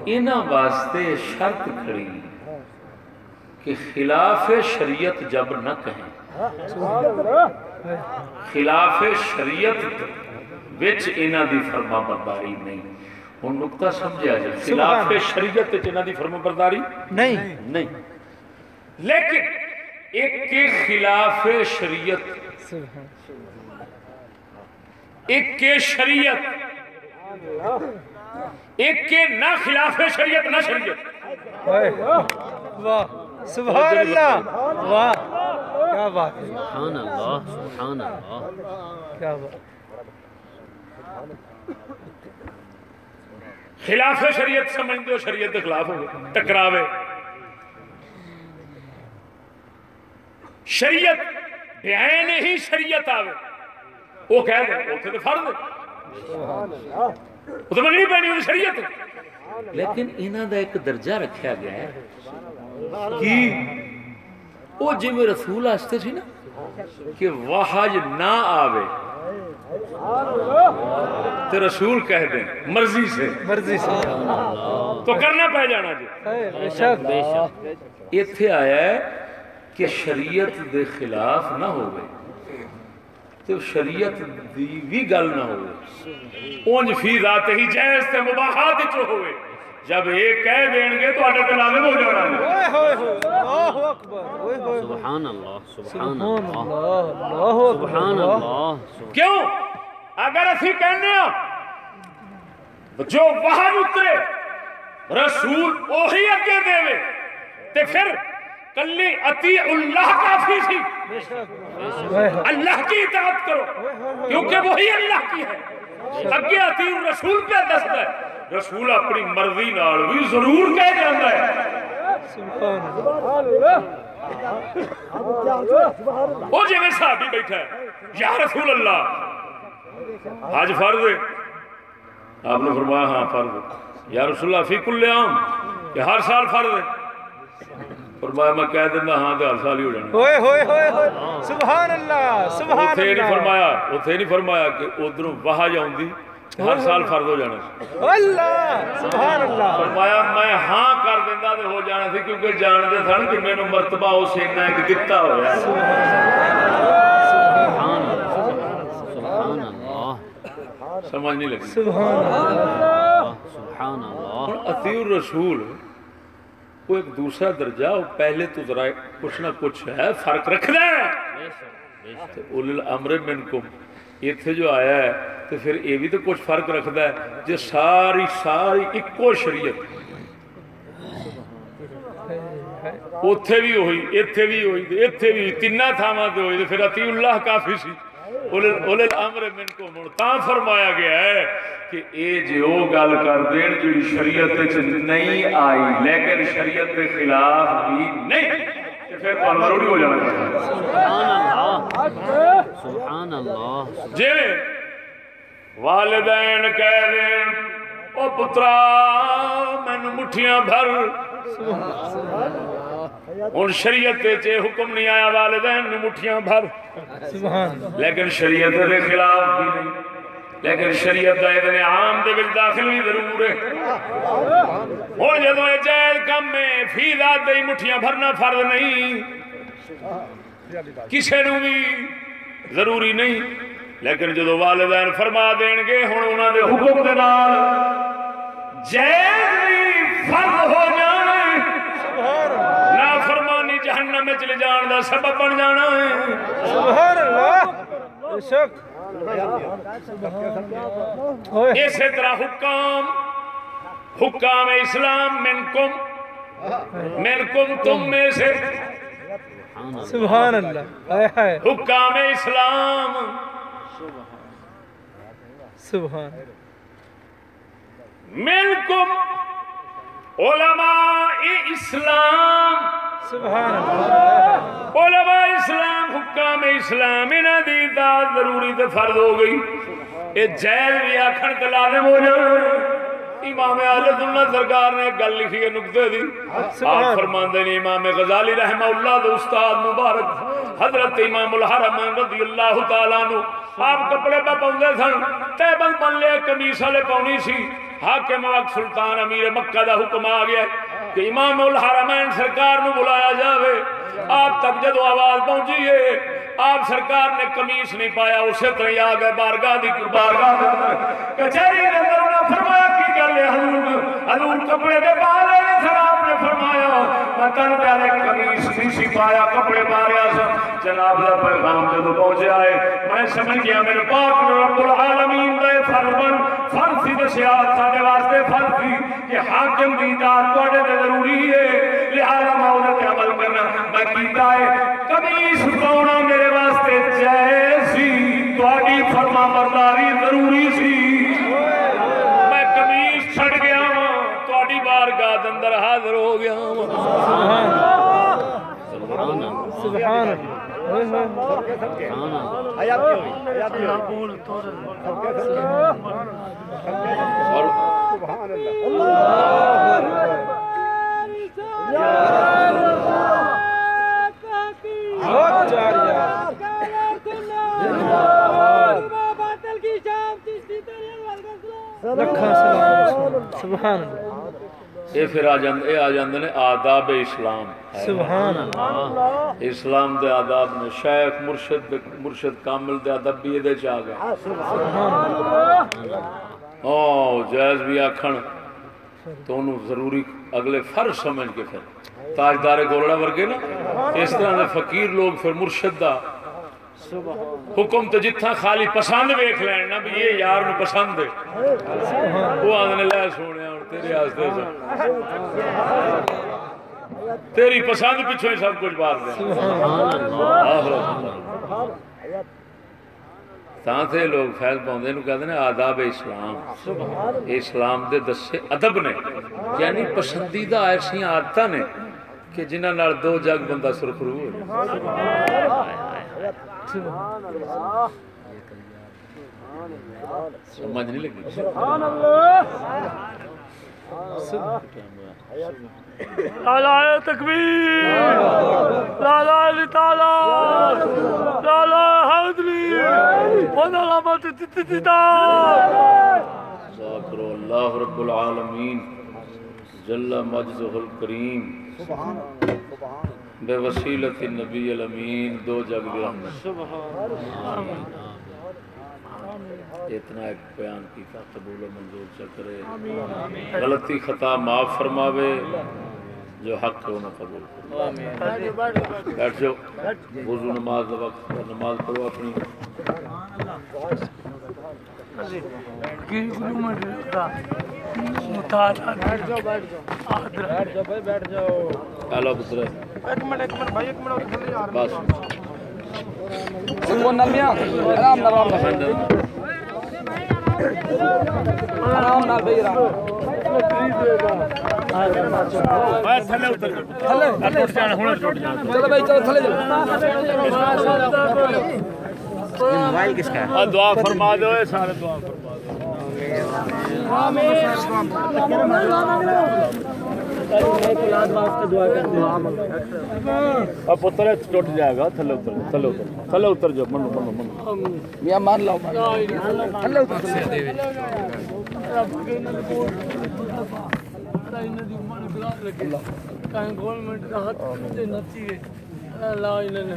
انہاں واسطے شرط کھڑی کہ خلاف شریعت جب نہ کہیں۔ خلاف شریعت وچ انہاں دی فرما برداری نہیں۔ ہن نقطہ سمجھا جائے۔ خلاف شریعت وچ انہاں دی فرما برداری نہیں۔ نہیں۔ لیکن ایک کے خلاف شریعت ایک کے شریعت ایک کے نہ خلاف شریعت نہ شریعت۔ واہ سبحان اللہ واہ کیا بات ہے۔ سبحان اللہ سبحان اللہ۔ کیا بات۔ خلاف شریعت سمجھ دو شریعت کے خلاف ہو۔ ٹکراوے۔ شریعت بیان ہی شریعت آوے۔ وہ کہہ دے اوتھے تے فرض ہے۔ وہ تو پینی شریعت۔ لیکن انہاں دا ایک درجہ رکھیا گیا ہے کہ وہ جویں رسول واسطے سی نا کہ وحج نہ آوے تے رسول کہہ دیں مرضی سے مرضی سے تو کرنا پہ جانا جی ہائے بے شک بے شک ایتھے آیا ہے کہ شریعت دے خلاف نہ ہوئے تو شریعت دی بھی گل نہ ہوئے۔ اونج فی ذات ہی جائز تے مباحات چ ہوئے۔ جب یہ کہہ دیں گے تو اڈے تے لازم ہو جانا۔ ہے ہوئے ہوئے ہوئے اللہ اکبر سبحان اللہ سبحان اللہ اللہ سبحان اللہ کیوں؟ اگر اسی کہنے ہاں جو وہاں اترے رسول وہی اگے دے وے۔ تے پھر کلی اتی اللہ کافی سی ہائے ہائے اللہ کی اطاعت کرو۔ کیونکہ وہی اللہ کی ہے۔ اگے اتی رسول پہ دسدا ہے۔ رسول اپنی مرضی نال بھی ضرور کہہ جاندا ہے۔ سبحان اللہ وہ جی صحابی بیٹھا ہے۔ یا رسول اللہ۔ آج فرض ہے۔ آپ نے فرمایا ہاں فرض ہے یا رسول اللہ، فی کل عام۔ کہ ہر سال فرض ہے۔ فرمایا میں کہہ دینا ہاں تو ہر سال ہی ہو جانا۔ ہوئے ہوئے ہوئے ہوئے۔ سبحان اللہ سبحان اتنے نہیں اللہ فرمایا اتنے نہیں فرمایا کہ ادھروں وہاں جاؤں ہر سال فرض ہو جانا اللہ سبحان اللہ فرمایا میں ہاں کر دینا تو ہو جانا سی کیونکہ جانتے سن کہ میرے مرتبہ اس اینا ایک دتا ہوا سبحان اللہ۔ سمجھ نہیں لگی۔ سبحان اللہ۔ سبحان اللہ۔ ہوں اتی رسول وہ ایک دوسرا درجہ وہ پہلے تو ذرا کچھ نہ کچھ ہے فرق رکھنا ہے۔ اول الامر منکم اتنے جو آیا ہے تو پھر یہ بھی تو کچھ فرق رکھتا ہے جو ساری ساری ایکو شریعت۔ اوتھے بھی ہوئی ایتھے بھی ہوئی ایتھے بھی ہوئی تے ہوئی پھر اتی اللہ کافی سی۔ اول الامر منکم، ہن فرمایا گیا ہے کہ اے جے او گل کر دین جڑی شریعت وچ نہیں آئی، لیکن شریعت کے خلاف بھی نہیں۔ تے پھر تو ضروری ہو جانا۔ چاہیے سبحان اللہ سبحان اللہ جی والدین کہہ دین، او پترا مینو مٹھیاں بھر۔ ہوں شریعت یہ حکم نہیں آیا والدین مٹھیاں بھر۔ لیکن شریعت کے خلاف بھی نہیں۔ لیکن شریعت کا اتنے عام دے وچ داخل بھی ضرور ہے۔ ہوں جدو یہ جائز کم ہے فی ذات دی مٹھیاں بھرنا فرض نہیں۔ کسی نو بھی ضروری نہیں۔ لیکن جدو والدین فرما دین گے ہوں انہوں دے حکم دے نال جائز فرض ہو جانا ہے نا فرمانی جہنم میں چلے جان دا سبب بن جانا ہے سبحان اللہ بے شک ہوئے اسی طرح حکام حکام اسلام منکم منکم تم میں سے سبحان اللہ حکام اسلام سبحان منکم علماء اسلام. سبحان اللہ علماء اسلام حکام اسلام انہاں دی اطاعت ضروری تے فرض ہو گئی۔ اے جیل بھی آکھن تے لازم ہو جانا امام اہل سنت سرکار نے ایک گل لکھی ہے نقطے دی۔ آپ فرماندے نے امام غزالی رحمہ اللہ دے استاد مبارک حضرت امام الحرم رضی اللہ تعالیٰ عنہ۔ آپ کپڑے پہ پاؤندے سن تے بند بن لے کمیس والے پاؤنی سی۔ حاکم وقت سلطان امیر مکہ دا حکم آ گیا کہ امام الحرمین سرکار نو بلایا جاوے۔ آپ تک جدو آواز پہنچی ہے، آپ سرکار نے کمیس نہیں پایا اسے طرح ہی آ گئے بارگاہ دی بارگاہ دے اندر کچہری دے اندر فرمایا، کی گل ہے حضور؟ حضور کپڑے دے پالے نے سر آپ نے فرمایا۔ میں تن پیارے کمیس نہیں سی پایا، کپڑے پاریا سا جناب دا پیغام جدو پہنچے آئے۔ میں سمجھ گیا میرے پاک رب العالمین دے فرمن فرض سی دسیا ساڈے واسطے فرض کہ حاکم دی اطاعت تواڈے تے ضروری ہے۔ لہذا میں اودے تے عمل کرنا۔ میں کیتا ہے، کمیس پاؤنا میرے واسطے جائز سی۔ تواڈی فرما برداری ضروری سی۔ میں کمیس چھڑ گیا ہاں تواڈی بارگاہ دے اندر حاضر ہو گیا ہاں سبحان اللہ۔ سبحان اللہ۔ سبحان اللہ۔ یہ پھر آ جاندے یہ آ جاندے نے آداب اسلام سبحان اللہ اسلام دے آداب میں شیخ مرشد دے- مرشد کامل دے ادب بھی یہ چ آ گئے او جائز بھی آکھن تو انہوں ضروری اگلے فرض سمجھ کے پھر تاجدار گولڑا ورگے نا اس طرح دے فقیر لوگ پھر مرشد دا حکم تو جتھا خالی پسند ویکھ لین نا بھی یہ یار نو پسند ہے وہ آدھنے لے سونے تیری پسند پیچھوں سب کچھ بار تے لوگ فیض پاؤندے نو کہندے نے آداب اسلام۔ اسلام دے دسے ادب نے یعنی پسندیدہ ایسی آدت نے کہ جنہاں دو جگ بندہ سرخرو ہو سمجھ نہیں لگی۔ سبحان اللہ لا تكبير لا لا اله تعالى لا لا حضري وانا لما تتتتا ذاکر اللہ رب العالمین جل مجزہ الکریم بے وسیلت نبی الامین دو جگ رحمت اتنا ایک بیان کیتا قبول و منظور چکرے غلطی خطا معاف فرماوے جو حق ہے انہیں قبول کرے۔ بیٹھ جاؤ وضو نماز وقت نماز پڑھو اپنی۔ بس۔ سکون نال میاں آرام نال آرام نال تھلے چلو بھائی چلو تھلے چلو دعا فرما دو سارے دعا فرما دو پتر ٹوٹ جائے گا تھلے اتر تھلے اتر تھلے اتر جاؤ منو منو منو۔ میاں مان لاؤ تھلے اتر۔ گورنمنٹ کا ہاتھ دے نچی گئے لا الہ الا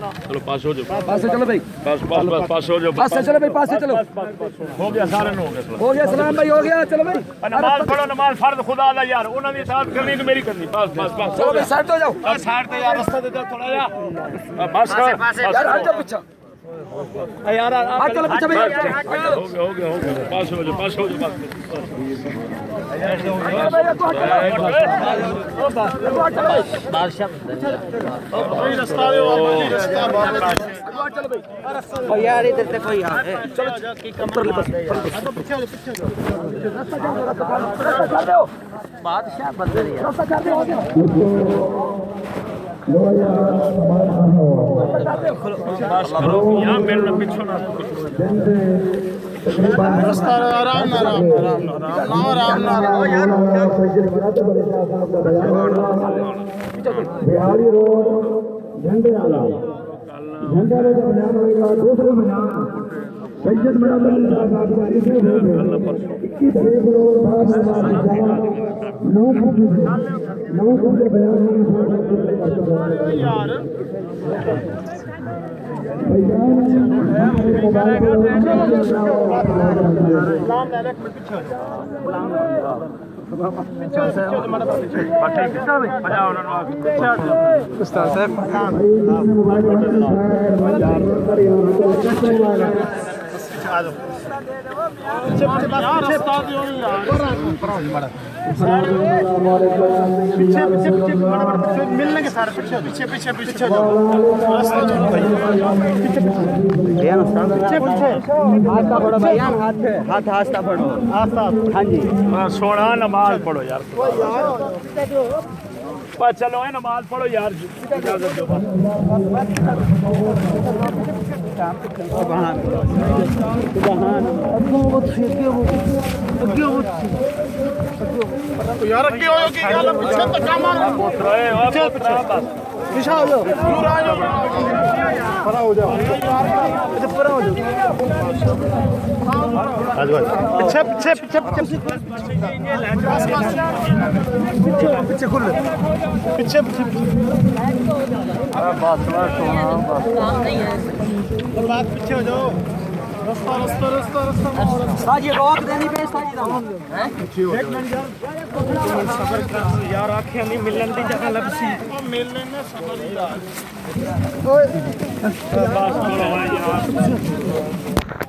چلو پاس ہو جاؤ پاس سے چلو بھائی بس بس بس پاس ہو جاؤ پاس سے چلو بھائی پاس سے چلو ہو گیا سارے ہو گیا ہو گیا سلام بھائی ہو گیا چلو بھائی نماز پڑھو نماز فرض خدا دا یار انہوں نے اطاعت کرنی کہ میری کرنی بس بس بس چلو بھائی سائڈ ہو جاؤ سائڈ تے یار رستہ دے تھوڑا جا بس کر یار ہٹ جاؤ پیچھے یار چلو پیچھے بھائی ہو گیا ہو گیا ہو گیا۔ پاس ہو جاؤ پاس ہو جاؤ بس یار ادھر سے کوئی بہاری روڈ جھنڈے والا جھنڈے والے کا دوسرا میدان سید میدان استاد صاحب استاد صاحب ہاں جی۔ سوڑا نماز پڑھو یار۔ بس چلو اے نماز پڑھو یار اجازت دو ساجی پیچھے ہو جاؤ۔ ਤੁਹਾਨੂੰ ਨਾਲ ਨਮਾਜ਼ ਪੜ੍ਹਦਾ ਮੇਰੇ ਮਗਰ ਆਉਂਦੇ ਫੇਰ ਉਹੀ ਗੱਲ ਯਾਰ ਬਸ ਕਰੋ ਯਾਰ ਬਸ ਪਿੱਛੇ ਹੋ ਜਾ ਤੁਸੀਂ ਫਿਰ ਪਿੱਛੇ ਹੋ ਜਾ ਤੁਸੀਂ ਤੁਸੀਂ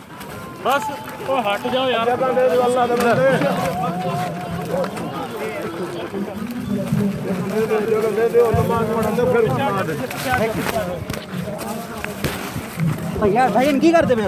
بس او ہٹ جاؤ یار بھائی ان کی کرتے پہ